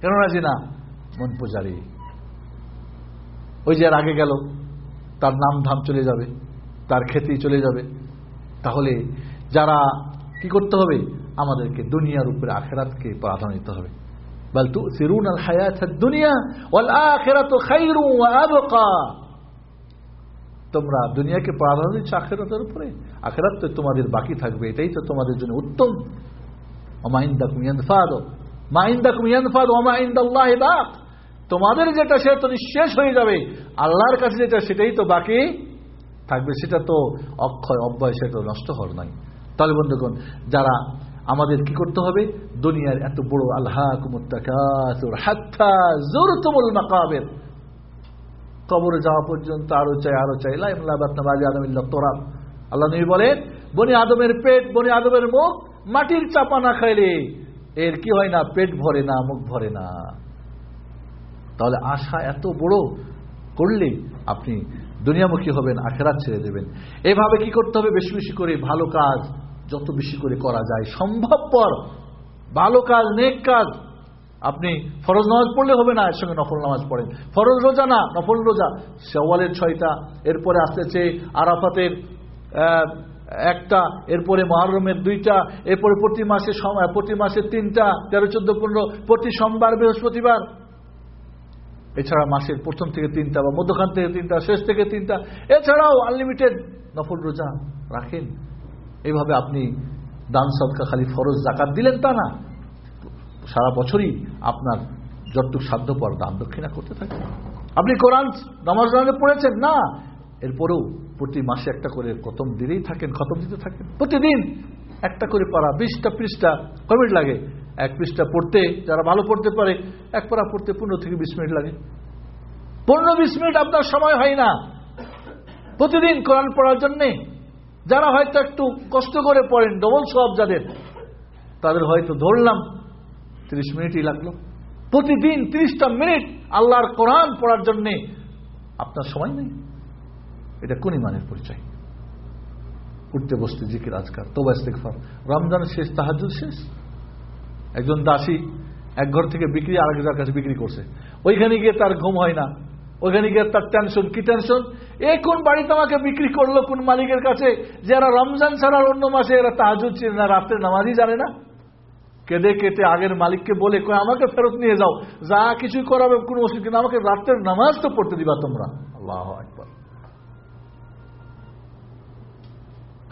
কেন রাজি না? মন পূজারি। ওই যে আর আগে গেল। তার নাম ধাম চলে যাবে, তার খ্যাতি চলে যাবে। তাহলে যারা কি করতে হবে? আমাদেরকে দুনিয়ার উপরে আখেরাতকে প্রাধান্য দিতে হবে। বল তু সিরুন আল হায়াত দুনিয়া ওয়াল আখিরাত ওয়া আবকা। তোমরা দুনিয়াকে প্রাধান্য দিচ্ছ আখেরাতের উপরে। আখেরাত তো তোমাদের বাকি থাকবে, এটাই তো তোমাদের জন্য উত্তম। ওমাইন্দাকুম ইয়ানফাদ। মাইন্দাকুম ইয়ানফাদ, ওমা ইনদাল্লাহি বাক। তোমাদের যেটা, সেটা তো নিঃশেষ হয়ে যাবে। আল্লাহর কাছে যেটা, সেটাই তো বাকি থাকবে। সেটা তো অক্ষয়, অব্যয়, সেটা তো নষ্ট হওয়ার নাই তাহলে বন্ধুগণ, যারা আমাদের কি করতে হবে? দুনিয়ার এত বড় আল্লাহ কুমুল মাকাবের। কবরে যাওয়া পর্যন্ত আরও চাই আরও চাই। তোরাব আল্লাহ নবী বলেন, বনি আদমের পেট, বনি আদমের মুখ মাটির চাপা না খাইলে এর কি হয় না? পেট ভরে না, মুখ ভরে না। তাহলে আশা এত বড় করলে আপনি দুনিয়ামুখী হবেন, আখেরাত ছেড়ে দেবেন। এভাবে কি করতে হবে? বেশি বেশি করে ভালো কাজ যত বেশি করে করা যায় সম্ভবপর। ভালো কাজ, নেক কাজ। আপনি ফরজ নামাজ পড়লে হবে না, এর সঙ্গে নফল নামাজ পড়েন। ফরজ রোজা না, নফল রোজা। শেওয়ালের ছয়টা, এরপরে আসতেছে আরাফাতের একটা, এরপরে মহরমের দুইটা, এরপরে প্রতি মাসে প্রতি মাসে তিনটা, তেরো, চোদ্দ, পনেরো, প্রতি সোমবার বৃহস্পতিবার। এছাড়া মাসের প্রথম থেকে তিনটা বা মধ্যখান থেকে তিনটা, শেষ থেকে তিনটা, এছাড়াও আনলিমিটেড নফল রোজা রাখেন। এইভাবে আপনি দান সদকা খালি ফরজ জাকাত দিলেন তা না। সারা বছরই আপনার যতটুক সাধ্যপর দান দক্ষিণা করতে থাকে। আপনি কোরআন, নামাজ নামে পড়েছেন? না। এরপরেও প্রতি মাসে একটা করে খতম দিলেই থাকেন, খতম দিতে থাকেন। প্রতিদিন একটা করে পারা, বিশটা পৃষ্ঠা কমিট লাগে? এক পৃষ্ঠা পড়তে, যারা ভালো পড়তে পারে, এক পারা পড়তে পনেরো থেকে বিশ মিনিট লাগে। পনেরো বিশ মিনিট আপনার সময় হয় না। প্রতিদিন কোরআন পড়ার জন্যে, যারা হয়তো একটু কষ্ট করে পড়েন, ডবল সব যাদের, তাদের হয়তো ধরলাম, তিরিশ মিনিটই লাগল। প্রতিদিন তিরিশটা মিনিট আল্লাহর কোরআন পড়ার জন্যে আপনার সময় নেই। এটা কোন ইমানের পরিচয়? উঠতে বসতে জিকির আজকাল তোবা ইস্তেকফার রমজানের শেষ তাহাজুদ শেষ। একজন দাসী এক ঘর থেকে বিক্রি, আরেক জায়গার কাছে বিক্রি করছে। ওইখানে গিয়ে তার ঘুম হয় না। ওইখানে গিয়ে তার টেনশন কি টেনশন এ কোন বাড়িতে আমাকে বিক্রি করল, কোন মালিকের কাছে? যারা রমজান ছাড়ার অন্য মাসে এরা তাহাজুদ ছিল না, রাত্রে নামাজই জানে না। কেঁদে কেটে আগের মালিককে বলে কয় আমাকে ফেরত নিয়ে যাও। যা কিছু করাবে, কোনো ওষুধ কিন্তু আমাকে রাত্রের নামাজ তো পড়তে দিবা তোমরা। আল্লাহ একবার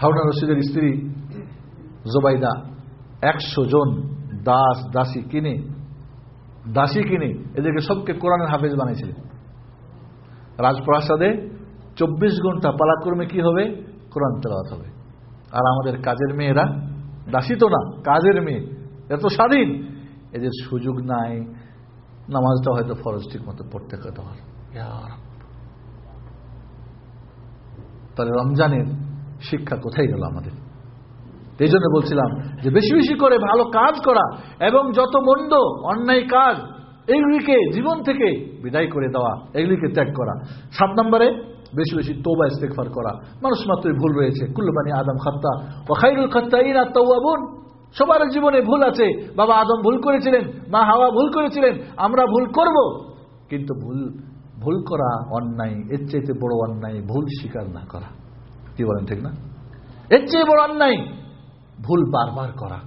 হাওনা রশিদের স্ত্রী জোবাইদা, একশো জন দাস দাসী কিনে দাসী কিনে এদেরকে সবকে কোরআনের হাফেজ বানিয়েছিলেন। রাজপ্রাসাদে চব্বিশ ঘণ্টা পালাক্রমে কি হবে? কোরআন তেলাওয়াত হবে। আর আমাদের কাজের মেয়েরা দাসী তো না কাজের মেয়ে এত স্বাধীন। এদের সুযোগ নাই নামাজটা হয়তো ফরজ ঠিক মতো পড়তে হতে পারে তাহলে রমজানের শিক্ষা কোথায় গেল আমাদের? এই জন্য বলছিলাম যে বেশি বেশি করে ভালো কাজ করা এবং যত মন্দ অন্যায় কাজ এইগুলিকে জীবন থেকে বিদায় করে দেওয়া, এগুলিকে ত্যাগ করা। সাত নম্বরে বেশি বেশি তোবা ইস্তেকফার করা। মানুষ মাত্রই ভুল রয়েছে। কুল্লবানি আদম খাত্তা ও খাইরুল খাত্তা ইনা তৌয়াবুন সবার জীবনে ভুল আছে। বাবা আদম ভুল করেছিলেন, মা হাওয়া ভুল করেছিলেন, আমরা ভুল করব। কিন্তু ভুল ভুল করা অন্যায়, এর চাইতে বড় অন্যায় ভুল স্বীকার না করা। কি বলেন ঠিক না? এর চেয়ে বড় অন্যায় ভুল বারবার করা।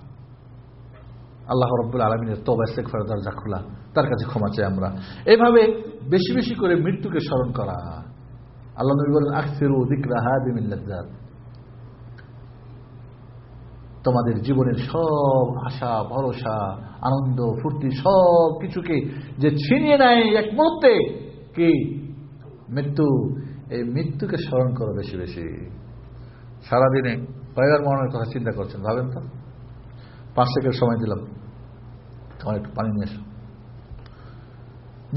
আল্লাহ রব্বুল আলমিনের তবা শেখফার দরজা খোলা, তার কাছে ক্ষমা চাই আমরা। এভাবে বেশি বেশি করে মৃত্যুকে স্মরণ করা। আল্লাহ নবী বলেন, আকসিরু দিকরা হাদিমিল্লাজাত তোমাদের জীবনের সব আশা, ভরসা, আনন্দ, ফুর্তি, সব কিছুকে যে ছিনিয়ে নেয় এক মুহূর্তে, কি? মৃত্যু। এই মৃত্যুকে স্মরণ করো বেশি বেশি। সারাদিনে কয়েকবার মরণের কথা চিন্তা করছেন, ভাবেন তো? পাঁচ সেকেন্ড সময় দিলাম। তোমার একটু পানি নিয়ে এসো।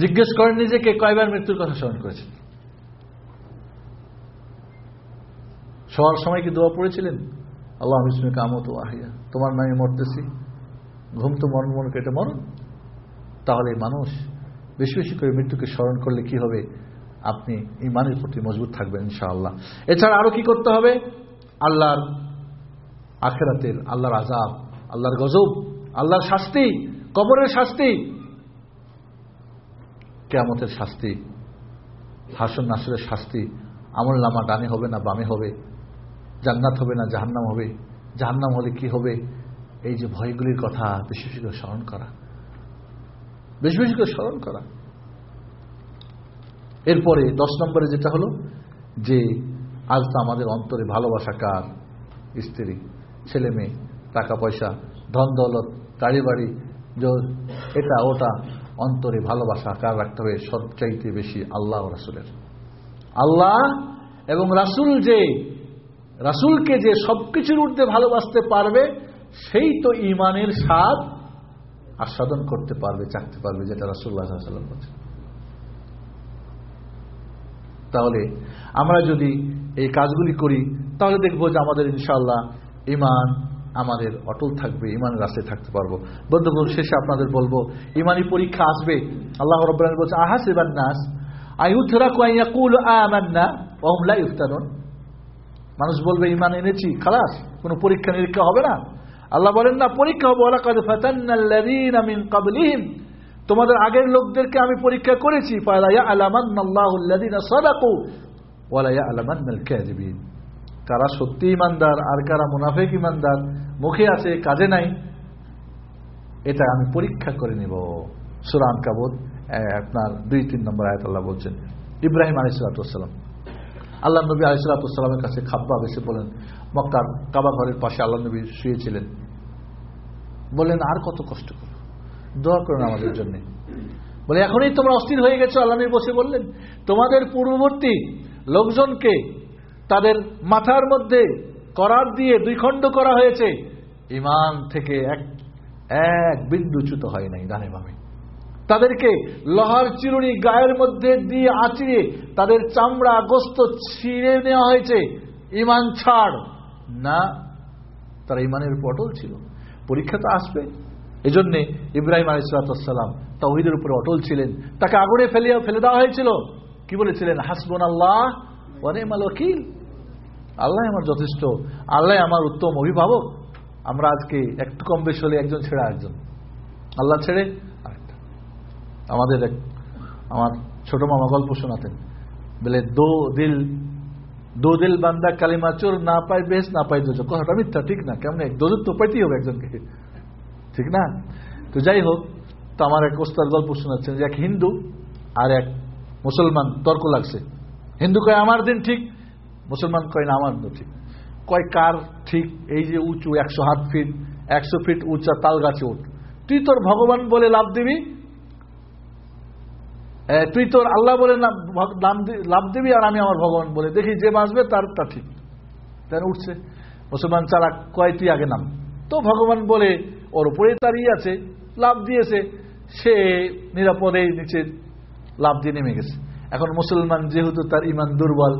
জিজ্ঞেস করেন নিজেকে, কয়বার মৃত্যুর কথা স্মরণ করেছেন? শোয়ার সময় কি দোয়া পড়েছিলেন? আল্লাহ বিষ্ণু কামত আহিয়া তোমার নামে মরতেছি। ঘুম তো মরণ মন কেটে মরণ। তাহলে মানুষ বেশি বেশি করে মৃত্যুকে স্মরণ করলে কি হবে? আপনি ইমানের প্রতি মজবুত থাকবেন, ইনশাআল্লাহ। এছাড়া আরও কি করতে হবে? আল্লাহর আখেরাতের আল্লাহর আজাব আল্লাহর গজব, আল্লাহর শাস্তি, কবরের শাস্তি। কেয়ামতের শাস্তি, হাসন নাসরের শাস্তি, আমল নামা ডানে হবে না বামে হবে, জান্নাত হবে না জাহান্নাম হবে, জাহান্নাম হলে কি হবে? এই যে ভয়গুলির কথা বেশি বেশি করে স্মরণ করা। বেশি বেশি করে স্মরণ করা। এরপরে দশ নম্বরে যেটা হলো যে, আজ তো আমাদের অন্তরে ভালোবাসা কার? স্ত্রী। ছেলে মেয়ে, টাকা পয়সা, ধন দৌলত, গাড়ি বাড়ি এটা ওটা, অন্তরে ভালোবাসা, কার রাখতে হবে? সবচাইতে বেশি আল্লাহ রাসুলের। আল্লাহ এবং রাসুল যে, রাসুলকে যে সবকিছুর ঊর্ধ্বে ভালোবাসতে পারবে, সেই তো ইমানের স্বাদ আস্বাদন করতে পারবে, চাকতে পারবে, যেটা রাসুল্লাহ সাল্লাম বলছেন। তাহলে আমরা যদি এই কাজগুলি করি, তাহলে দেখব যে আমাদের ইনশাল্লাহ ইমান আমাদের অটল থাকবে, ইমানের রাস্তায় থাকতে পারব। বন্ধুগণ, শেষে আপনাদের বলব, ইমানি পরীক্ষা আসবে। আল্লাহ রব্বান বলছে আহাস এবার নাস মানুষ বলবে, ইমান এনেছি, খালাস, কোনো পরীক্ষা নিরীক্ষা হবে না। আল্লাহ বলেন, না, পরীক্ষা হবে। ক্বাবলিহিম। তোমাদের আগের লোকদেরকে আমি পরীক্ষা করেছি। কাযিবিন। কারা সত্যি ইমানদার, আর কারা মুনাফেক ইমানদার, মুখে আছে, কাজে নাই, এটা আমি পরীক্ষা করে নিব। সুরান কাবুদ আপনার দুই তিন নম্বর আয়াত আল্লাহ বলছেন, ইব্রাহিম আলিসালাম আল্লাহ নবী আলিসালামের কাছে খাব্বা বেশি বলেন মক্কার কাবা ঘরের পাশে আল্লাহ নবী শুয়েছিলেন। বললেন, আর কত কষ্ট করো? দোয়া করেন আমাদের জন্য। বলে, এখনই তোমরা অস্থির হয়ে গেছো? আল্লাহ নবী বসে বললেন, তোমাদের পূর্ববর্তী লোকজনকে তাদের মাথার মধ্যে করার দিয়ে দুই খণ্ড করা হয়েছে। ইমান থেকে এক এক বিন্দু চ্যুত হয় নাই ডানে বামে। তাদেরকে লহার চিরুনি গায়ের মধ্যে দিয়ে আঁচড়িয়ে তাদের চামড়া গোস্ত ছিঁড়ে নেওয়া হয়েছে। ইমান ছাড়। না, তারা ইমানের পটল ছিল। পরীক্ষা তো আসবে। এজন্যে ইব্রাহিম আলিসালাম তহিদের উপরে অটল ছিলেন। তাকে আগুনে ফেলে ফেলে দেওয়া হয়েছিল। কি বলেছিলেন? হাসবন আল্লাহ আল্লাহ আমার যথেষ্ট। আল্লাহ আমার উত্তম অভিভাবক। আমরা আজকে একটু কম বেশ হলে একজন ছেড়ে একজন আল্লাহ ছেড়ে আরেকটা। আমাদের এক আমার ছোট মামা গল্প শোনাতেন। বলে, দো দিল দো দিল বান্দা কালিমা চোর, না পায় বেশ, না পায় দোজো কথাটা মিথ্যা, ঠিক না, কেমন? দোজক তো পাইতেই হবে একজনকে। ঠিক না? তো যাই হোক, তো আমার এক ওস্তাদ গল্প শোনাচ্ছেন যে, এক হিন্দু আর এক মুসলমান তর্ক লাগছে। হিন্দু কয়, আমার দিন ঠিক? মুসলমান কয়, না, আমার দিন ঠিক। কয়, কার ঠিক? এই যে উঁচু, একশো হাত ফিট, একশো ফিট উঁচা তাল গাছে উঠ। তুই তোর ভগবান বলে লাভ দিবি? তুই তোর আল্লাহ বলে লাভ দিবি আর আমি আমার ভগবান বলে দেখি, যে বাঁচবে তার, তা ঠিক। তাই উঠছে। মুসলমান চারা কয়, তুই আগে নাম। তো ভগবান বলে ওর উপরে দাঁড়িয়ে আছে, লাভ দিয়েছে। সে নিরাপদে নিচে লাভ দিয়ে নেমে গেছে। এখন মুসলমান যেহেতু তার ইমান দুর্বল,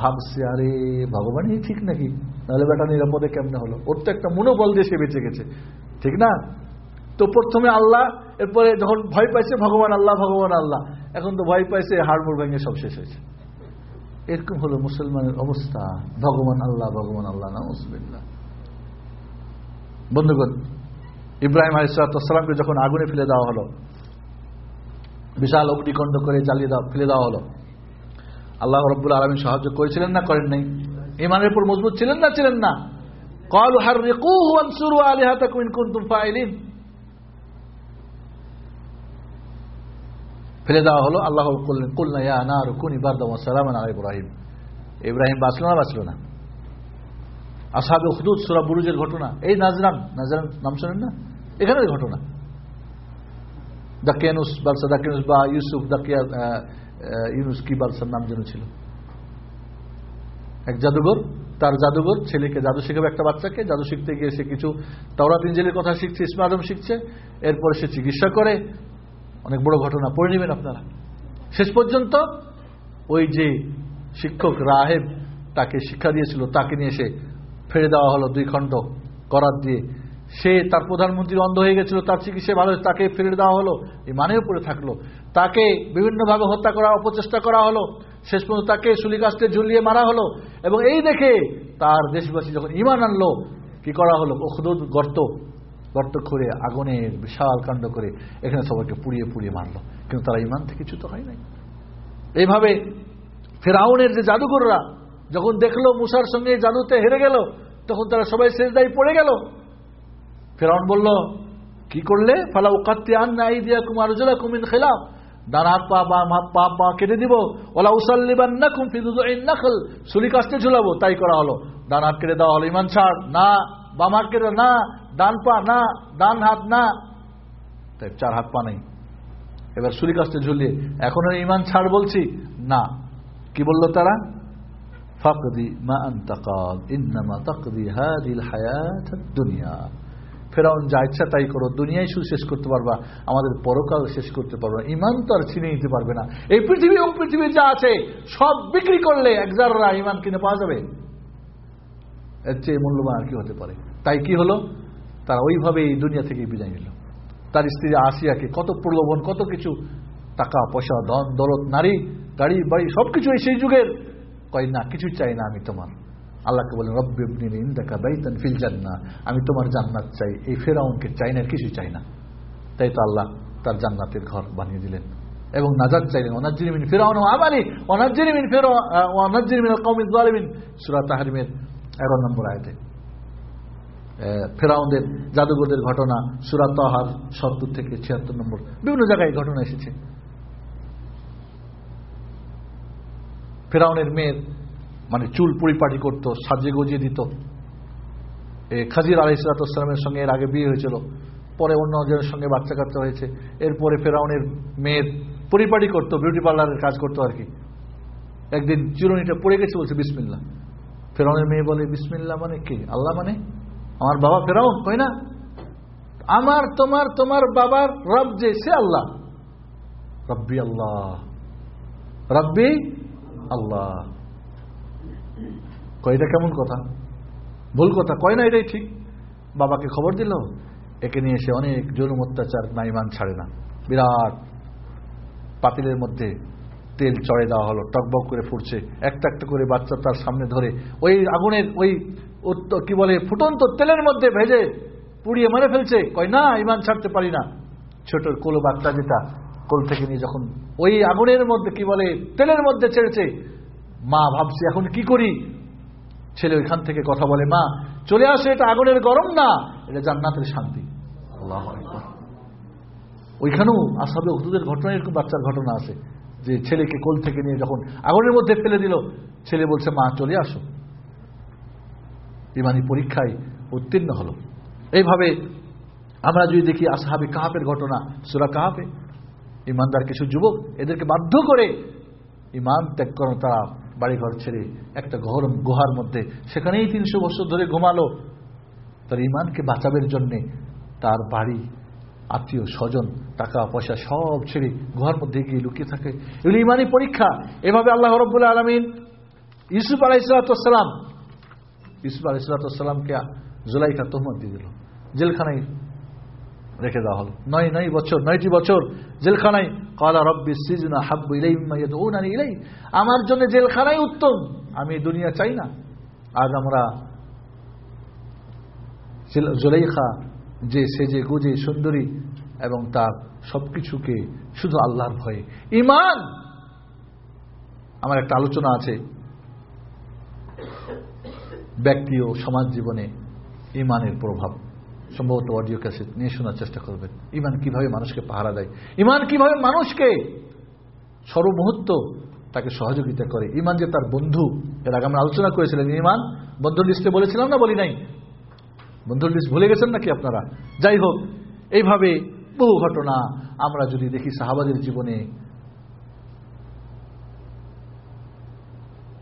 ভাবছে, আরে ভগবানই ঠিক নাকি? নাহলে বেটা নিরাপদে কেমনে হলো? ওর তো একটা মনোবল দিয়ে সে বেঁচে গেছে। ঠিক না? তো প্রথমে আল্লাহ, এরপরে যখন ভয় পাইছে, ভগবান আল্লাহ ভগবান আল্লাহ। এখন তো ভয় পাইছে হাড়মোড় ভেঙে সব শেষ হয়েছে। এরকম হলো মুসলমানের অবস্থা। ভগবান আল্লাহ ভগবান আল্লাহ না মুসলিল্লাহ বন্ধুগণ, ইব্রাহিম আলিসালামকে যখন আগুনে ফেলে দেওয়া হলো বিশাল অগ্নিকণ্ড করে জ্বালিয়ে দেওয়া ফেলে দেওয়া হলো। আল্লাহ রব্বুল আলমী সাহায্য করেছিলেন না, করেন নাই? ইমানের উপর মজবুত ছিলেন না ছিলেন না? ফেলে দেওয়া হলো, আল্লাহ করলেন ইব্রাহিম। ইব্রাহিম বাঁচল না বাঁচল না। আসাবে হুদুদ সুরা বুরুজের ঘটনা, এই নাজরান নাজরান নাম শোনেন না? এখানের ঘটনা। দাকিয়ানুস বালসা দাকিয়ানুস বা ইউসুফ দাকিয়া ইউনুস কি বালসার নাম যেন ছিল? এক জাদুঘর, তার জাদুঘর, ছেলেকে জাদু শেখাবে একটা বাচ্চাকে, জাদু শিখতে গিয়ে সে কিছু তাওরাত ইঞ্জেলের কথা শিখছে, ইসমা আদম শিখছে, এরপরে সে চিকিৎসা করে। অনেক বড় ঘটনা, পড়ে নেবেন আপনারা। শেষ পর্যন্ত ওই যে শিক্ষক রাহেব তাকে শিক্ষা দিয়েছিল, তাকে নিয়ে এসে ফেলে দেওয়া হলো দুই খণ্ড করার দিয়ে। সে তার প্রধানমন্ত্রী অন্ধ হয়ে গেছিল, তার চিকিৎসা ভালো তাকে ফেলে দেওয়া হলো, এই মানে উপরে থাকল। তাকে বিভিন্নভাবে হত্যা করা, অপচেষ্টা করা হলো, শেষ পর্যন্ত তাকে সুলিকাস্তে ঝুলিয়ে মারা হলো, এবং এই দেখে তার দেশবাসী যখন ইমান আনলো, কি করা হলো? ওখদুদ গর্ত গর্ত করে আগুনের বিশাল কাণ্ড করে এখানে সবাইকে পুড়িয়ে পুড়িয়ে মারলো। কিন্তু তারা ইমান থেকে চ্যুত হয় নাই। এইভাবে ফেরাউনের যে জাদুঘররা যখন দেখল, মুসার সঙ্গে জাদুতে হেরে গেল, তখন তারা সবাই শেষদাই পড়ে গেল। ফেরাউন বলল, কি করলে? ফালা উকাত্তি আন নাই দিয়া কুমার জলা কুমিন খেলাম ডান হাত পা বা পা পা কেটে দিব। ওলা উসাল্লিবান না কুম ফিদুল সুলি কাস্তে ঝুলাবো, তাই করা হলো। ডান হাত কেটে দেওয়া হলো, ইমান ছাড়। না, বাম হাত কেটে, না, ডান পা, না, ডান হাত, না। তাই চার হাত পা নেই। এবার সুরি কাস্তে ঝুলিয়ে, এখন ইমান ছাড় বলছি? না। কি বলল তারা? ফাকদি মা আন্তাকাল ইন্নামা তাকদি হাদিল হায়াত দুনিয়া। ফেরাউন যা ইচ্ছা তাই করো, দুনিয়ায় শুধু শেষ করতে পারবা, আমাদের পরকাল শেষ করতে পারবা ইমান তো আর ছিনে নিতে পারবে না। এই পৃথিবী ও পৃথিবীর যা আছে, সব বিক্রি করলে একজাররা ইমান কিনে পাওয়া যাবে। এর চেয়ে মূল্যবান আর কি হতে পারে? তাই কি হলো? তারা ওইভাবে এই দুনিয়া থেকে বিদায় নিল। তার স্ত্রী আসিয়াকে কত প্রলোভন, কত কিছু, টাকা, পয়সা, ধন, দৌলত, নারী গাড়ি বাড়ি, সবকিছু এই সেই যুগের। কয়, না, কিছু চাই না আমি তোমার। আল্লাহকে বলেন রব্বিবনিল ইন্দাকা বাইতান ফিল জান্নাহ। আমি তোমার জান্নাত চাই। এই ফেরাউনকে চাই না কিছু চাই না। তাই তো আল্লাহ তার জান্নাতের ঘর বানিয়ে দিলেন। এবং নাজাদ চাইলেন অনাজ্জিরিমিন ফেরাউন আমালি অনাজ্জিরিমিন ফেরো অনাজ্জিরিমিন কৌমিন জালিমিন সুরা তাহারিমের এগারো নম্বর আয়তে। ফেরাউনদের জাদুঘরদের ঘটনা, সুরা তহার সত্তর থেকে ছিয়াত্তর নম্বর, বিভিন্ন জায়গায় ঘটনা এসেছে। ফেরাউনের মেয়ের মানে চুল পরিপাটি করতো সাজিয়ে গজিয়ে দিত। খাজির আলি ইসলাতামের সঙ্গে এর আগে বিয়ে হয়েছিল, পরে অন্য জনের সঙ্গে বাচ্চা কাচ্চা হয়েছে, এরপরে ফেরাউনের মেয়ের পরিপাটি করতো বিউটি পার্লারের কাজ করতো আর কি। একদিন চিরুনিটা পড়ে গেছে বলছে বিসমিল্লা ফেরাউনের মেয়ে বলে বিসমিল্লা মানে কি? আল্লাহ মানে? আমার বাবা ফেরাউন কই না? আমার, তোমার তোমার বাবার রব যে, সে আল্লাহ। রব্বি আল্লাহ। রব্বি আল্লাহ। কয়টা কেমন কথা? ভুল কথা। কয় না, এটাই ঠিক। বাবাকে খবর দিল, একে নিয়ে এসে অনেক জুলুম, অত্যাচার, নাইমান ছাড়ে না। বিরাট পাতিলের মধ্যে তেল চড়ে দেওয়া হলো, টকবক করে ফুটছে। একটা একটা করে বাচ্চা তার সামনে ধরে ওই আগুনের ওই কি বলে, ফুটন্ত তেলের মধ্যে ভেজে পুড়িয়ে মেরে ফেলছে। কয়, না, ইমান ছাড়তে পারি না। ছোট কোলো বাচ্চা যেটা কোল থেকে নিয়ে যখন ওই আগুনের মধ্যে, কি বলে, তেলের মধ্যে ছেড়েছে মা ভাবছে এখন কি করি? ছেলে ওইখান থেকে কথা বলে মা চলে আসে এটা আগুনের গরম না এটা জান্নাতের শান্তি। আল্লাহ ওইখানেও আসাবে হুদুদের ঘটনা এরকম বাচ্চার ঘটনা আছে যে ছেলেকে কোল থেকে নিয়ে যখন আগুনের মধ্যে ফেলে দিল ছেলে বলছে মা চলে আসো। ইমানি পরীক্ষায় উত্তীর্ণ হলো। এইভাবে আমরা যদি দেখি আসাহাবি কাহাপের ঘটনা সুরা কাহাপে ইমানদার কিছু যুবক এদেরকে বাধ্য করে ইমান ত্যাগ করেন তারা বাড়িঘর ছেড়ে একটা ঘর গুহার মধ্যে। সেখানেই তিনশো বছর ধরে ঘুমালো। তার ইমানকে বাঁচাবের জন্যে তার বাড়ি, আত্মীয়, স্বজন, টাকা, পয়সা সব ছেড়ে গুহার মধ্যে গিয়ে লুকিয়ে থাকে। এগুলি ইমানই পরীক্ষা। এভাবে আল্লাহ রব্বুল্লাহ আলমিন ইউসুফ আলাইসালাম ইউসুফ আলাইসালামকে জুলাইকা তোহমত দিয়ে দিল। জেলখানায় রেখে দেওয়া হলো। নয় নয় বছর, নয়টি বছর জেলখানায়। কলা রব্বি সিজনা হাব্বু ইলাই ইলাই আমার জন্য জেলখানাই উত্তম। আমি দুনিয়া চাই না। আজ আমরা জুলাইখা যে সেজে গুজে সুন্দরী এবং তার সবকিছুকে শুধু আল্লাহর ভয়ে। ইমান আমার একটা আলোচনা আছে। ব্যক্তি ও সমাজ জীবনে ইমানের প্রভাব। সম্ভবত অডিও ক্যাসেট নিয়ে শোনার চেষ্টা করবেন। ইমান কীভাবে মানুষকে পাহারা দেয়? ইমান কীভাবে মানুষকে সর্বমুহূর্ত তাকে সহযোগিতা করে? ইমান যে তার বন্ধু, এর আগে আমরা আলোচনা করেছিলেন ইমান, বন্ধুর লিস্টে বলেছিলাম না, বলি নাই? বন্ধুর লিস্ট ভুলে গেছেন নাকি আপনারা? যাই হোক, এইভাবে বহু ঘটনা আমরা যদি দেখি সাহাবাদের জীবনে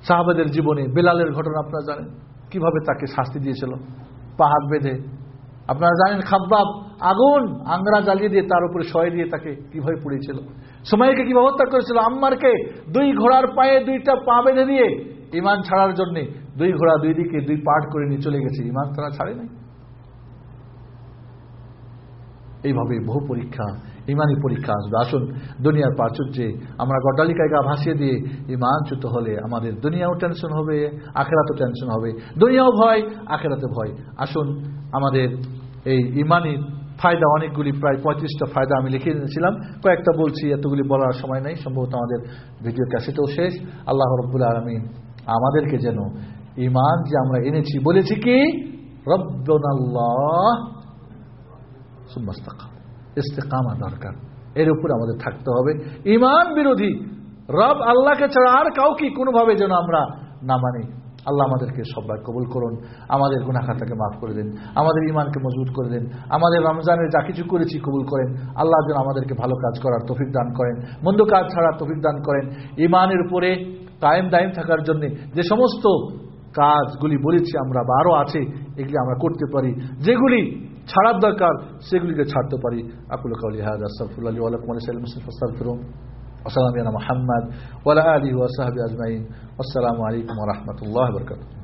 সাহাবাদের জীবনে বেলালের ঘটনা আপনারা জানেন? কীভাবে তাকে শাস্তি দিয়েছিল? পাহাড় বেঁধে আপনারা জানেন খাব্বাব আগুন, আংরা জ্বালিয়ে দিয়ে, তার উপরে শয় দিয়ে তাকে কীভাবে পুড়িয়েছিল। সময়কে কীভাবে হত্যা করেছিল? আম্মারকে দুই ঘোড়ার পায়ে দুইটা পা বেঁধে দিয়ে ইমান ছাড়ার জন্য দুই ঘোড়া দুই দিকে দুই পাঠ করে নিয়ে চলে গেছে। ইমান তারা ছাড়ে নাই। এইভাবে বহু পরীক্ষা ইমানি পরীক্ষা আসবে। আসুন, দুনিয়ার প্রাচুর্যে আমরা গটালিকায় গা ভাসিয়ে দিয়ে ইমানচ্যুত হলে আমাদের দুনিয়াও টেনশন হবে, আখেরাতও টেনশন হবে। দুনিয়াও ভয়, আখেরাতে ভয়। আসুন, আমাদের এই ইমানি ফায়দা অনেকগুলি, প্রায় পঁয়ত্রিশটা ফায়দা আমি লিখে নিয়েছিলাম কয়েকটা বলছি, এতগুলি বলার সময় নেই, সম্ভবত আমাদের ভিডিও ক্যাসেটেও শেষ। আল্লাহ রব্বুল আলমিন আমাদেরকে যেন ইমান যে আমরা এনেছি, বলেছি কি? রব্বাল্লাহ ইস্তেকামা দরকার। এর উপর আমাদের থাকতে হবে। ইমান বিরোধী। রব আল্লাহকে ছাড়া আর কাউকে কোনোভাবে যেন আমরা না মানি। আল্লাহ আমাদেরকে সবাই কবুল করুন। আমাদের গুণাখাতাকে মাফ করে দিন। আমাদের ইমানকে মজবুত করে দিন। আমাদের রমজানের যা কিছু করেছি কবুল করেন। আল্লাহ যেন আমাদেরকে ভালো কাজ করার তফিক দান করেন। মন্দ কাজ ছাড়ার তফিক দান করেন। ইমানের উপরে কায়েম দায়েম থাকার জন্য যে সমস্ত কাজগুলি বলেছি আমরা বা আরও আছে, এগুলি আমরা করতে পারি। যেগুলি ছাড়ার দরকার সেগুলিকে ছাড়তে পারি। আকুল কাউলি হাজ আসাফুল্লাহ আলাইকুম আলাইসাল্লাম আস্তাগফিরুন ওসালাম মোহাম্মদ ওয়ালা আলী ওয়াসাহাবি আজমাইন। আসসালামু আলাইকুম রহমতুল্লাহ বরকাত